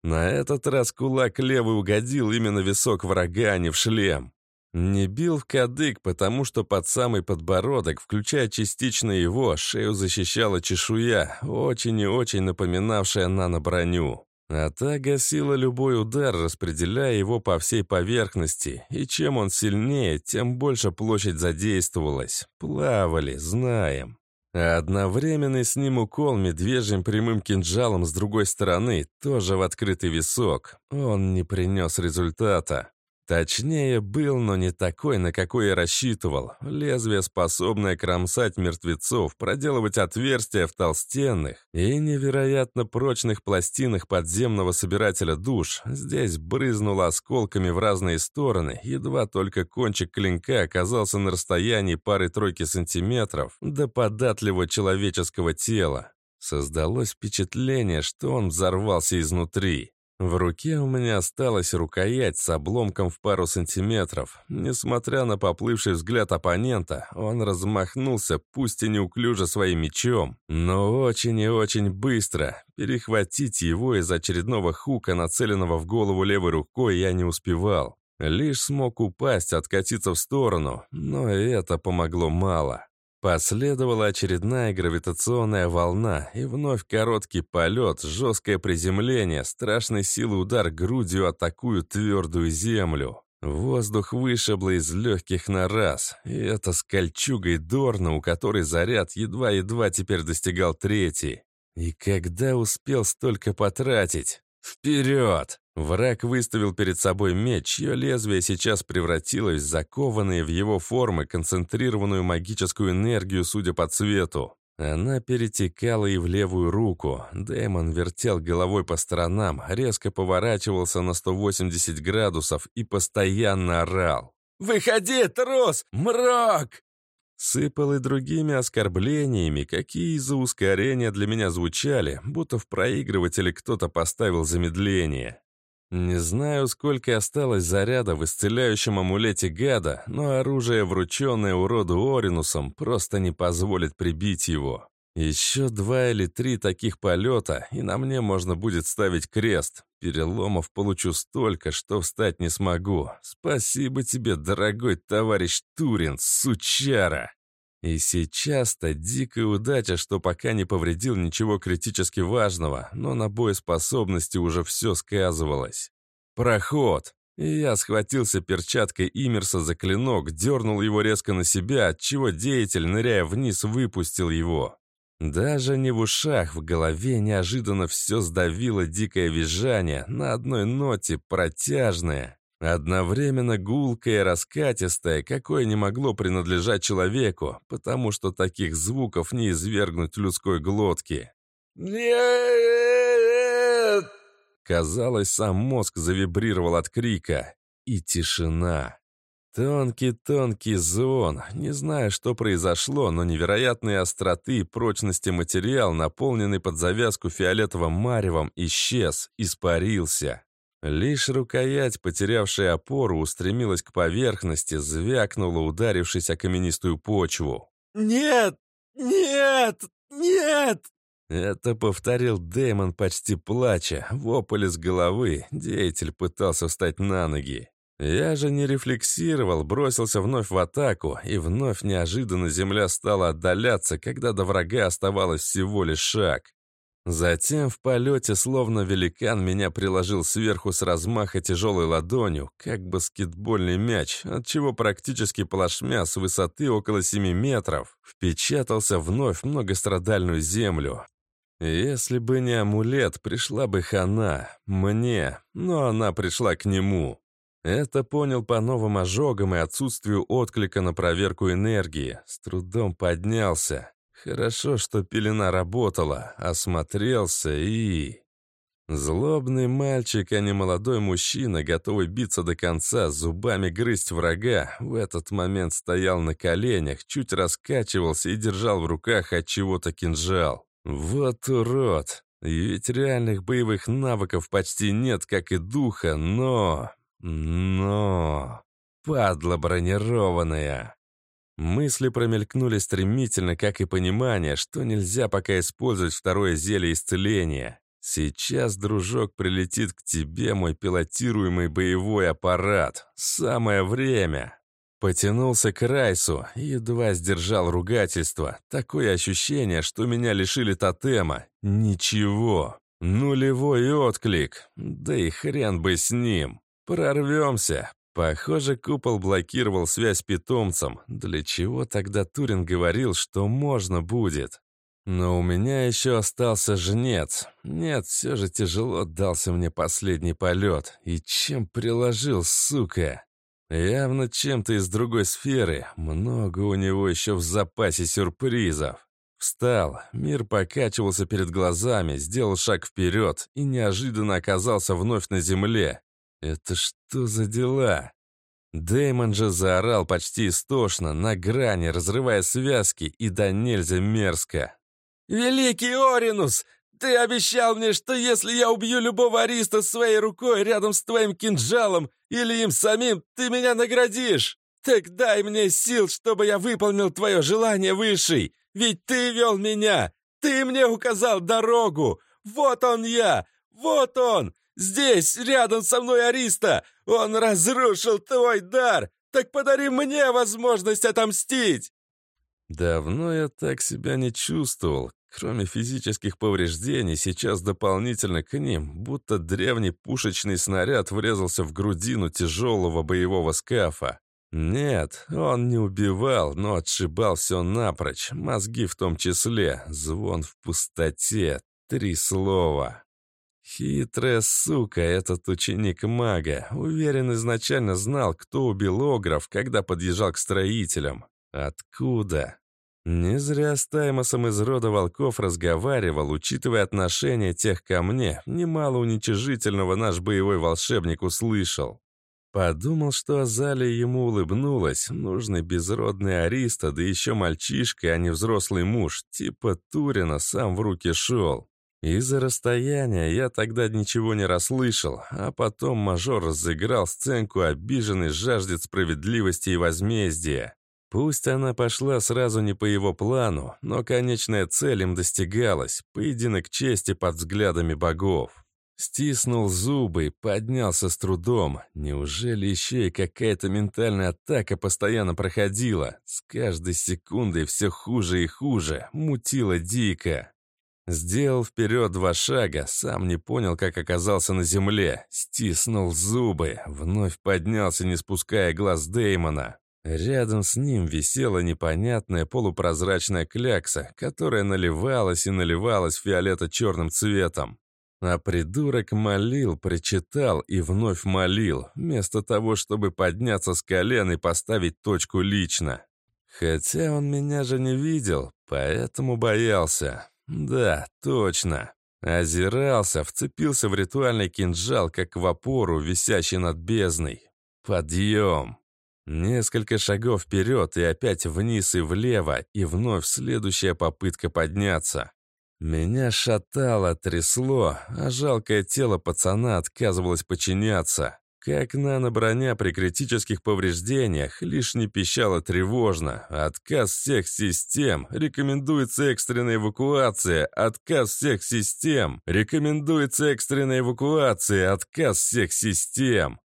На этот раз кулак левый угодил именно висок врага, а не в шлем. Не бил в кадык, потому что под самый подбородок, включая частично его, шею защищала чешуя, очень и очень напоминавшая нано-броню. А та гасила любой удар, распределяя его по всей поверхности, и чем он сильнее, тем больше площадь задействовалась. Плавали, знаем. А одновременный с ним укол медвежьим прямым кинжалом с другой стороны, тоже в открытый висок. Он не принес результата. Точнее, был, но не такой, на какой я рассчитывал. Лезвие, способное кромсать мертвецов, проделывать отверстия в толстенных и невероятно прочных пластинах подземного собирателя душ, здесь брызнуло осколками в разные стороны, едва только кончик клинка оказался на расстоянии пары-тройки сантиметров до податливого человеческого тела. Создалось впечатление, что он взорвался изнутри. В руке у меня осталась рукоять с обломком в пару сантиметров. Несмотря на поплывший взгляд оппонента, он размахнулся, пусть и неуклюже своим мечом, но очень и очень быстро. Перехватить его из очередного хука, нацеленного в голову левой рукой, я не успевал. Лишь смог упасть, откатиться в сторону, но это помогло мало. Последовала очередная гравитационная волна, и вновь короткий полет, жесткое приземление, страшной силы удар грудью атакуют твердую землю. Воздух вышибло из легких на раз, и это с кольчугой Дорна, у которой заряд едва-едва теперь достигал третий. И когда успел столько потратить? Вперед! Враг выставил перед собой меч, чье лезвие сейчас превратилось в закованные в его формы концентрированную магическую энергию, судя по цвету. Она перетекала и в левую руку. Дэймон вертел головой по сторонам, резко поворачивался на 180 градусов и постоянно орал. «Выходи, трус! Мрак!» Сыпал и другими оскорблениями, какие из-за ускорения для меня звучали, будто в проигрывателе кто-то поставил замедление. Не знаю, сколько осталось заряда в исцеляющем амулете гада, но оружие, врученное уроду Оринусом, просто не позволит прибить его. Еще два или три таких полета, и на мне можно будет ставить крест. Переломов получу столько, что встать не смогу. Спасибо тебе, дорогой товарищ Турин, сучара! И сейчас-то дикая удача, что пока не повредил ничего критически важного, но на боеспособности уже все сказывалось. Проход. И я схватился перчаткой Имерса за клинок, дернул его резко на себя, отчего деятель, ныряя вниз, выпустил его. Даже не в ушах, в голове неожиданно все сдавило дикое визжание, на одной ноте протяжное. Одновременно гулкое, раскатистое, какое не могло принадлежать человеку, потому что таких звуков не извергнуть в людской глотке. «Нет!» Казалось, сам мозг завибрировал от крика. И тишина. Тонкий-тонкий звон. Не знаю, что произошло, но невероятные остроты и прочности материал, наполненный под завязку фиолетовым маревом, исчез, испарился. Лишь рукоять, потерявшая опору, устремилась к поверхности, звякнула, ударившись о каменистую почву. «Нет! Нет! Нет!» Это повторил Дэймон почти плача, вопль из головы, деятель пытался встать на ноги. Я же не рефлексировал, бросился вновь в атаку, и вновь неожиданно земля стала отдаляться, когда до врага оставалось всего лишь шаг. Затем в полете, словно великан, меня приложил сверху с размаха тяжелой ладонью, как баскетбольный мяч, отчего практически плашмя с высоты около 7 метров впечатался вновь многострадальную землю. Если бы не амулет, пришла бы хана, мне, но она пришла к нему. Это понял по новым ожогам и отсутствию отклика на проверку энергии. С трудом поднялся. Хорошо, что пелена работала, осмотрелся и... Злобный мальчик, а не молодой мужчина, готовый биться до конца, зубами грызть врага, в этот момент стоял на коленях, чуть раскачивался и держал в руках от чего-то кинжал. Вот урод! Ведь реальных боевых навыков почти нет, как и духа, но... Но... Падла бронированная! Мысли промелькнули стремительно, как и понимание, что нельзя пока использовать второе зелье исцеления. Сейчас, дружок, прилетит к тебе мой пилотируемый боевой аппарат. Самое время. Потянулся к Райсу едва сдержал ругательство. Такое ощущение, что меня лишили тотема. Ничего. Нулевой отклик. Да и хрен бы с ним. Прорвемся. Похоже, купол блокировал связь с питомцем. Для чего тогда Турин говорил, что можно будет? Но у меня еще остался жнец. Нет, все же тяжело дался мне последний полет. И чем приложил, сука? Явно чем-то из другой сферы. Много у него еще в запасе сюрпризов. Встал, мир покачивался перед глазами, сделал шаг вперед и неожиданно оказался вновь на земле. Это что за дела? Дэймон же заорал почти истошно, на грани, разрывая связки и да нельзя мерзко. «Великий Оринус, ты обещал мне, что если я убью любого ариста своей рукой рядом с твоим кинжалом или им самим, ты меня наградишь! Так дай мне сил, чтобы я выполнил твое желание высший, ведь ты вел меня, ты мне указал дорогу! Вот он я! Вот он! Здесь, рядом со мной Ариста! Он разрушил твой дар! Так подари мне возможность отомстить!» Давно я так себя не чувствовал. Кроме физических повреждений, сейчас дополнительно к ним, будто древний пушечный снаряд врезался в грудину тяжелого боевого скафа. Нет, он не убивал, но отшибал все напрочь, мозги в том числе, звон в пустоте, три слова. Хитрая сука, этот ученик мага. Уверен, изначально знал, кто убил Огров, когда подъезжал к строителям. Откуда? Не зря с Таймосом из рода волков разговаривал, учитывая отношение тех ко мне, немало уничижительного наш боевой волшебник услышал. Подумал, что Азалия ему улыбнулась, нужный безродный ариста, да еще мальчишка, а не взрослый муж, типа Турина, сам в руки шел. Из-за расстояния я тогда ничего не расслышал, а потом мажор разыграл сценку обиженный жаждет справедливости и возмездия. Пусть она пошла сразу не по его плану, но конечная цель им достигалась – поединок чести под взглядами богов. Стиснул зубы, поднялся с трудом. Неужели еще и какая-то ментальная атака постоянно проходила? С каждой секундой все хуже и хуже, мутило дико. Сделал вперед два шага, сам не понял, как оказался на земле. Стиснул зубы, вновь поднялся, не спуская глаз Деймона. Рядом с ним висела непонятная полупрозрачная клякса, которая наливалась и наливалась фиолето-черным цветом. А придурок молил, причитал и вновь молил, вместо того, чтобы подняться с колен и поставить точку лично. Хотя он меня же не видел, поэтому боялся. Да, точно. Озирался, вцепился в ритуальный кинжал, как в опору, висящий над бездной. Подъем. Несколько шагов вперед и опять вниз и влево, и вновь следующая попытка подняться. Меня шатало, трясло, а жалкое тело пацана отказывалось подчиняться. Как нано-броня при критических повреждениях лишь не пищала тревожно. Отказ всех систем. Рекомендуется экстренная эвакуация. Отказ всех систем. Рекомендуется экстренная эвакуация. Отказ всех систем.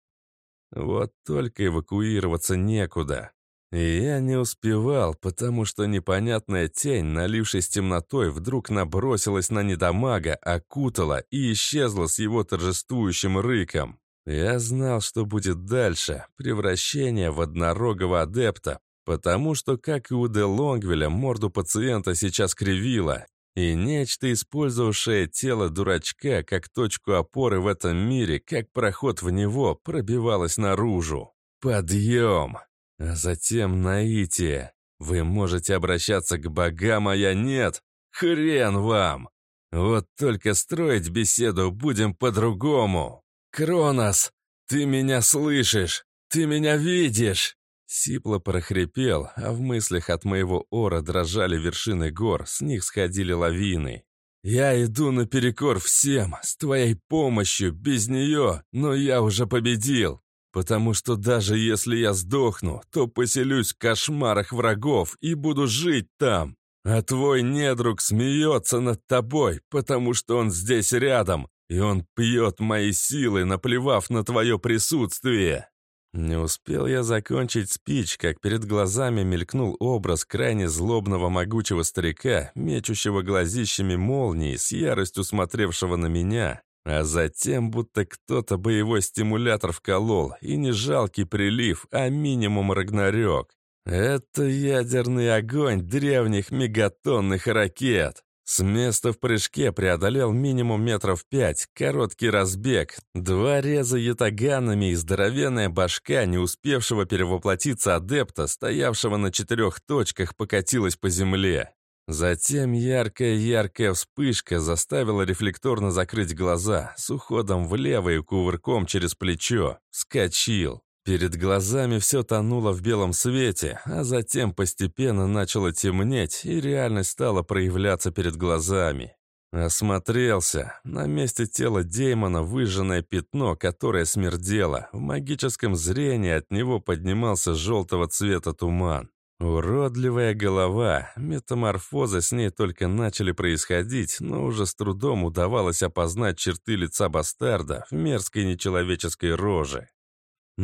Вот только эвакуироваться некуда. И я не успевал, потому что непонятная тень, налившись темнотой, вдруг набросилась на недомага, окутала и исчезла с его торжествующим рыком. Я знал, что будет дальше, превращение в однорогого адепта, потому что, как и у Де Лонгвеля, морду пациента сейчас кривило, и нечто, использовавшее тело дурачка как точку опоры в этом мире, как проход в него, пробивалось наружу. Подъем! А затем наитие. Вы можете обращаться к богам, а я нет. Хрен вам! Вот только строить беседу будем по-другому. Кронос, ты меня слышишь? Ты меня видишь? Сипло прохрипел, а в мыслях от моего ора дрожали вершины гор, с них сходили лавины. «Я иду наперекор всем, с твоей помощью, без нее, но я уже победил. Потому что даже если я сдохну, то поселюсь в кошмарах врагов и буду жить там. А твой недруг смеется над тобой, потому что он здесь рядом, и он пьет мои силы, наплевав на твое присутствие. Не успел я закончить спич, как перед глазами мелькнул образ крайне злобного могучего старика, мечущего глазищами молнии, с яростью смотревшего на меня, а затем будто кто-то боевой стимулятор вколол, и не жалкий прилив, а минимум рагнарёк. Это ядерный огонь древних мегатонных ракет. С места в прыжке преодолел минимум метров пять, короткий разбег, два реза ятаганами и здоровенная башка, не успевшего перевоплотиться адепта, стоявшего на четырех точках, покатилась по земле. Затем яркая-яркая вспышка заставила рефлекторно закрыть глаза, с уходом влево и кувырком через плечо. Скочил. Перед глазами все тонуло в белом свете, а затем постепенно начало темнеть, и реальность стала проявляться перед глазами. Осмотрелся. На месте тела Деймона выжженное пятно, которое смердело. В магическом зрении от него поднимался желтого цвета туман. Уродливая голова. Метаморфозы с ней только начали происходить, но уже с трудом удавалось опознать черты лица бастарда в мерзкой нечеловеческой роже.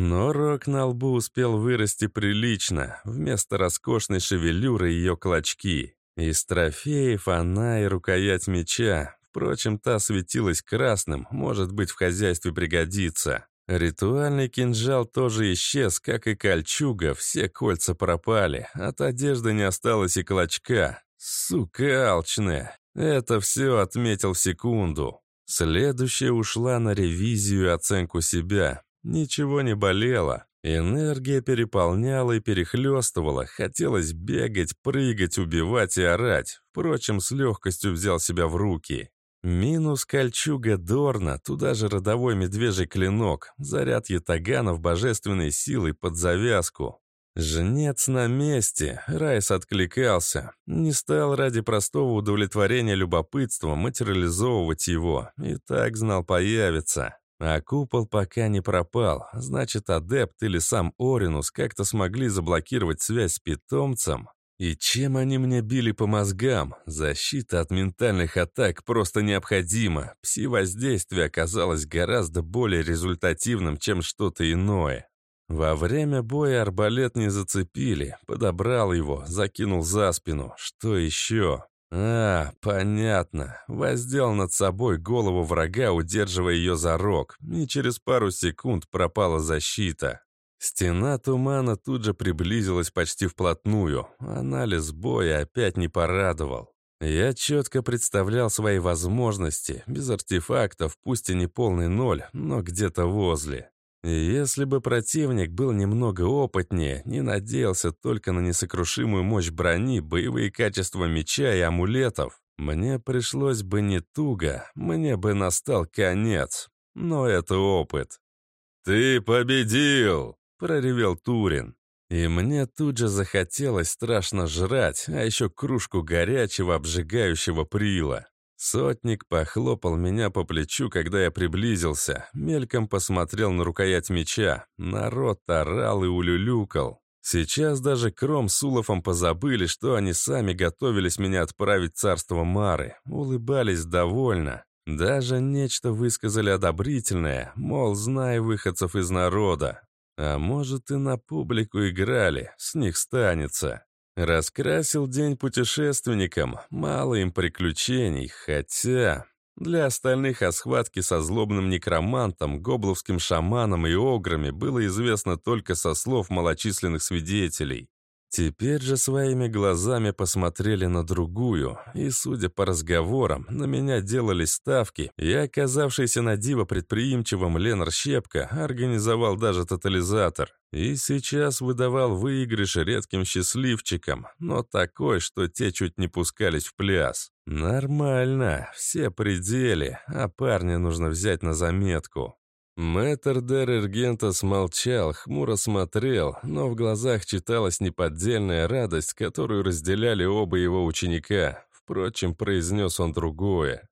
Но рог на лбу успел вырасти прилично, вместо роскошной шевелюры ее клочки. Из трофеев она и рукоять меча. Впрочем, та светилась красным, может быть, в хозяйстве пригодится. Ритуальный кинжал тоже исчез, как и кольчуга, все кольца пропали, от одежды не осталось и клочка. Сука алчная. Это все отметил секунду. Следующая ушла на ревизию и оценку себя. Ничего не болело. Энергия переполняла и перехлестывала. Хотелось бегать, прыгать, убивать и орать. Впрочем, с легкостью взял себя в руки. Минус кольчуга Дорна, туда же родовой медвежий клинок, заряд ятаганов божественной силой под завязку. Жнец на месте, Райс откликался. Не стал ради простого удовлетворения любопытства материализовывать его, и так знал появится. А купол пока не пропал, значит, адепт или сам Оринус как-то смогли заблокировать связь с питомцем, и чем они мне били по мозгам? Защита от ментальных атак просто необходима. Пси-воздействие оказалось гораздо более результативным, чем что-то иное. Во время боя арбалет не зацепили. Подобрал его, закинул за спину. Что еще? А, понятно. Воздел над собой голову врага, удерживая ее за рог. И через пару секунд пропала защита. Стена тумана тут же приблизилась почти вплотную. Анализ боя опять не порадовал. Я четко представлял свои возможности, без артефактов, пусть и не полный ноль, но где-то возле. Если бы противник был немного опытнее, не надеялся только на несокрушимую мощь брони, боевые качества меча и амулетов, мне пришлось бы не туго, мне бы настал конец. Но это опыт. «Ты победил!» проревел Турин. И мне тут же захотелось страшно жрать, а еще кружку горячего обжигающего прила. Сотник похлопал меня по плечу, когда я приблизился, мельком посмотрел на рукоять меча. Народ орал и улюлюкал. Сейчас даже Кром с Улофом позабыли, что они сами готовились меня отправить царство Мары. Улыбались довольно. Даже нечто высказали одобрительное, мол, знай выходцев из народа. А может, и на публику играли, с них станется. Раскрасил день путешественникам, мало им приключений, хотя... Для остальных о схватке со злобным некромантом, гобловским шаманом и ограми было известно только со слов малочисленных свидетелей. Теперь же своими глазами посмотрели на другую, и, судя по разговорам, на меня делали ставки, и оказавшийся на диво предприимчивым Ленар Щепка организовал даже тотализатор. И сейчас выдавал выигрыш редким счастливчикам, но такой, что те чуть не пускались в пляс. Нормально, все пределы, а парня нужно взять на заметку. Мэтр Дер Эргента смолчал, хмуро смотрел, но в глазах читалась неподдельная радость, которую разделяли оба его ученика. Впрочем, произнес он другое.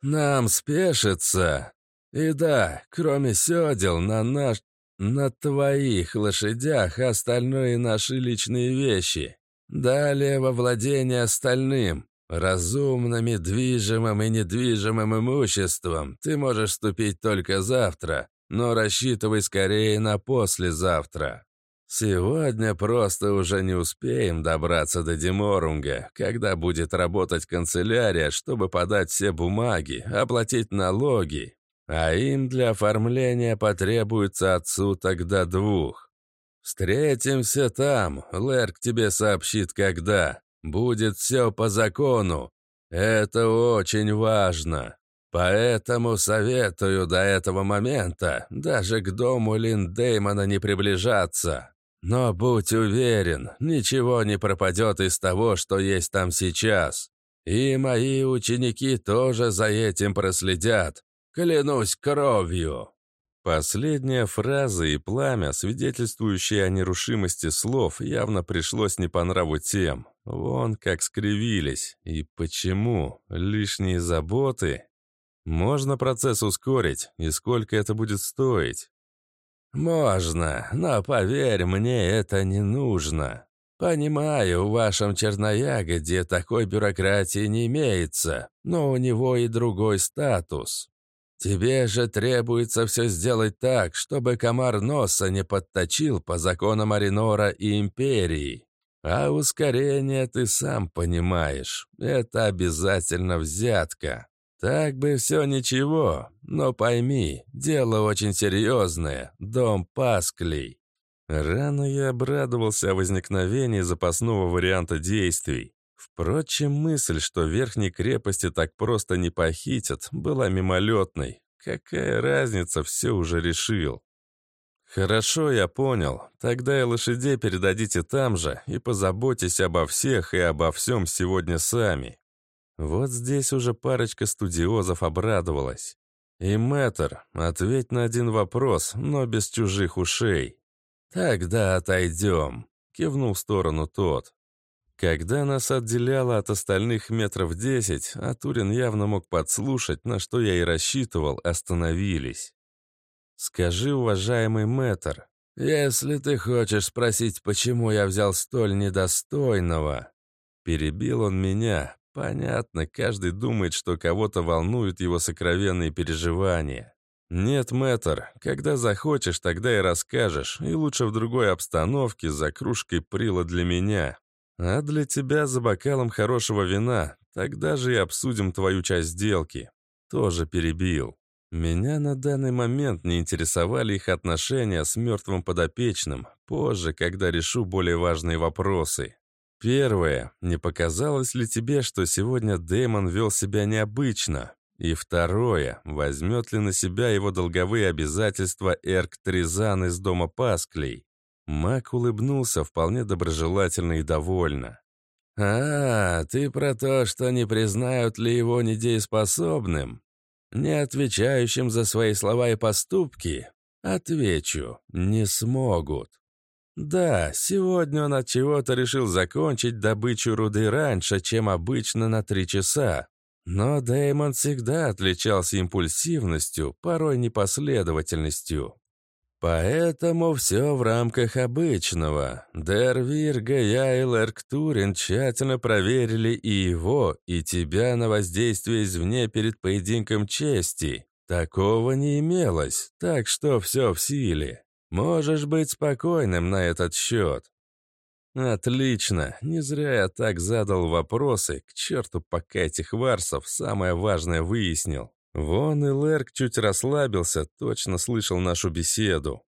«Нам спешится. И да, кроме седел, на наш... на твоих лошадях остальное наши личные вещи. Далее во владение остальным. Разумным, движимым и недвижимым имуществом ты можешь вступить только завтра, но рассчитывай скорее на послезавтра. Сегодня просто уже не успеем добраться до Деморунга, когда будет работать канцелярия, чтобы подать все бумаги, оплатить налоги, а им для оформления потребуется от суток до двух. Встретимся там, Лерк тебе сообщит когда. Будет все по закону. Это очень важно. Поэтому советую до этого момента даже к дому Линдеймона не приближаться. Но будь уверен, ничего не пропадет из того, что есть там сейчас. И мои ученики тоже за этим проследят. Клянусь кровью. Последняя фраза и пламя, свидетельствующие о нерушимости слов, явно пришлось не по нраву тем. Вон как скривились. И почему? Лишние заботы? Можно процесс ускорить, и сколько это будет стоить? Можно, но поверь мне, это не нужно. Понимаю, в вашем черноягоде такой бюрократии не имеется, но у него и другой статус. Тебе же требуется все сделать так, чтобы комар носа не подточил по законам Аринора и Империи. А ускорение ты сам понимаешь. Это обязательно взятка. Так бы все ничего, но пойми, дело очень серьезное. Дом Пасклей. Рано я обрадовался о возникновении запасного варианта действий. Впрочем, мысль, что верхней крепости так просто не похитят, была мимолетной. Какая разница, все уже решил. Хорошо, я понял. Тогда и лошадей передадите там же, и позаботьтесь обо всех и обо всем сегодня сами. Вот здесь уже парочка студиозов обрадовалась. И мэтр, ответь на один вопрос, но без чужих ушей. «Тогда отойдем», — кивнул в сторону тот. Когда нас отделяло от остальных метров десять, а Турин явно мог подслушать, на что я и рассчитывал, остановились. «Скажи, уважаемый мэтр, если ты хочешь спросить, почему я взял столь недостойного...» Перебил он меня. Понятно, каждый думает, что кого-то волнуют его сокровенные переживания. «Нет, мэтр, когда захочешь, тогда и расскажешь, и лучше в другой обстановке, за кружкой прила для меня. А для тебя за бокалом хорошего вина. Тогда же и обсудим твою часть сделки. Тоже перебил. Меня на данный момент не интересовали их отношения с мертвым подопечным. Позже, когда решу более важные вопросы. Первое. Не показалось ли тебе, что сегодня Дэймон вел себя необычно? И второе. Возьмет ли на себя его долговые обязательства Эрк Тризан из дома Пасклей? Мак улыбнулся вполне доброжелательно и довольно. «А, ты про то, что не признают ли его недееспособным? Не отвечающим за свои слова и поступки? Отвечу, не смогут. Да, сегодня он от чего-то решил закончить добычу руды раньше, чем обычно на три часа. Но Дэймон всегда отличался импульсивностью, порой непоследовательностью. Поэтому все в рамках обычного. Дервирга, я и Лерк Турин тщательно проверили и его, и тебя на воздействие извне перед поединком чести. Такого не имелось, так что все в силе. Можешь быть спокойным на этот счет. Отлично, не зря я так задал вопросы, к черту пока этих варсов самое важное выяснил. Вон и Лерк чуть расслабился, точно слышал нашу беседу.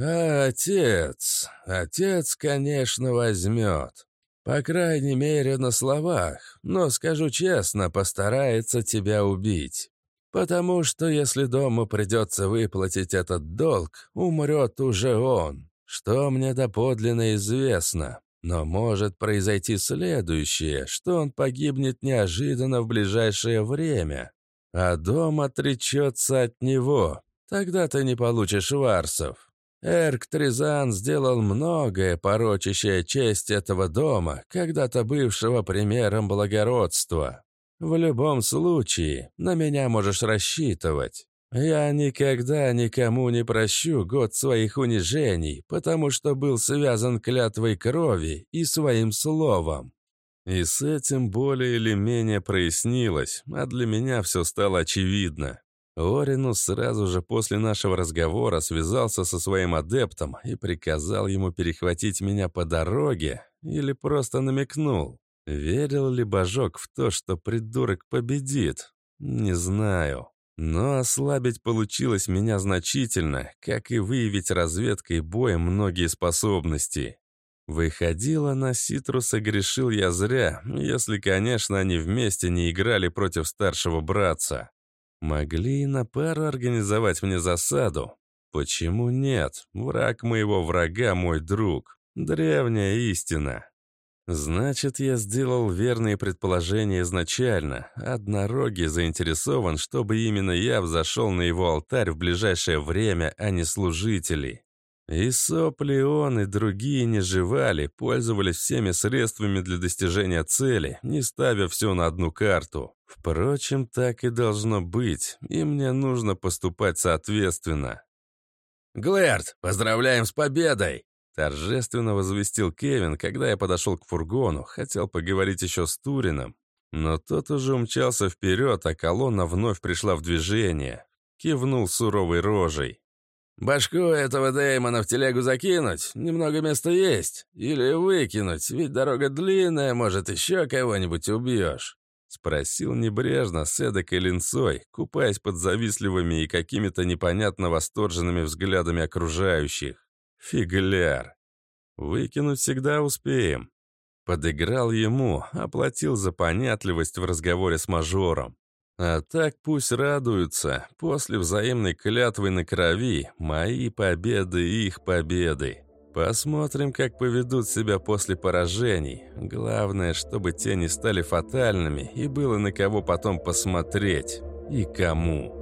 «А отец, отец, конечно, возьмет. По крайней мере, на словах, но, скажу честно, постарается тебя убить. Потому что если дому придется выплатить этот долг, умрет уже он, что мне доподлинно известно. Но может произойти следующее, что он погибнет неожиданно в ближайшее время а дом отречется от него. Тогда ты не получишь варсов. Эрк Тризан сделал многое, порочащее честь этого дома, когда-то бывшего примером благородства. В любом случае, на меня можешь рассчитывать. Я никогда никому не прощу год своих унижений, потому что был связан клятвой крови и своим словом. И с этим более или менее прояснилось, а для меня все стало очевидно. Оринус сразу же после нашего разговора связался со своим адептом и приказал ему перехватить меня по дороге или просто намекнул. Верил ли Божок в то, что придурок победит? Не знаю. Но ослабить получилось меня значительно, как и выявить разведкой боя многие способности. Выходило, на Ситруса грешил я зря, если, конечно, они вместе не играли против старшего братца. Могли и на пару организовать мне засаду. Почему нет? Враг моего врага мой друг. Древняя истина. Значит, я сделал верные предположения изначально. Однорогий заинтересован, чтобы именно я взошел на его алтарь в ближайшее время, а не служители. И сопли он, и другие не жевали, пользовались всеми средствами для достижения цели, не ставя все на одну карту. Впрочем, так и должно быть, и мне нужно поступать соответственно. «Глэрд, поздравляем с победой!» Торжественно возвестил Кевин, когда я подошел к фургону, хотел поговорить еще с Турином, но тот уже умчался вперед, а колонна вновь пришла в движение. Кивнул суровой рожей. Башку этого Дэймона в телегу закинуть? Немного места есть. Или выкинуть, ведь дорога длинная, может, еще кого-нибудь убьешь?» Спросил небрежно, с эдакой линцой, купаясь под завистливыми и какими-то непонятно восторженными взглядами окружающих. Фигляр. Выкинуть всегда успеем. Подыграл ему, оплатил за понятливость в разговоре с мажором. А так пусть радуются. После взаимной клятвы на крови мои победы и их победы. Посмотрим, как поведут себя после поражений. Главное, чтобы те не стали фатальными и было на кого потом посмотреть. И кому.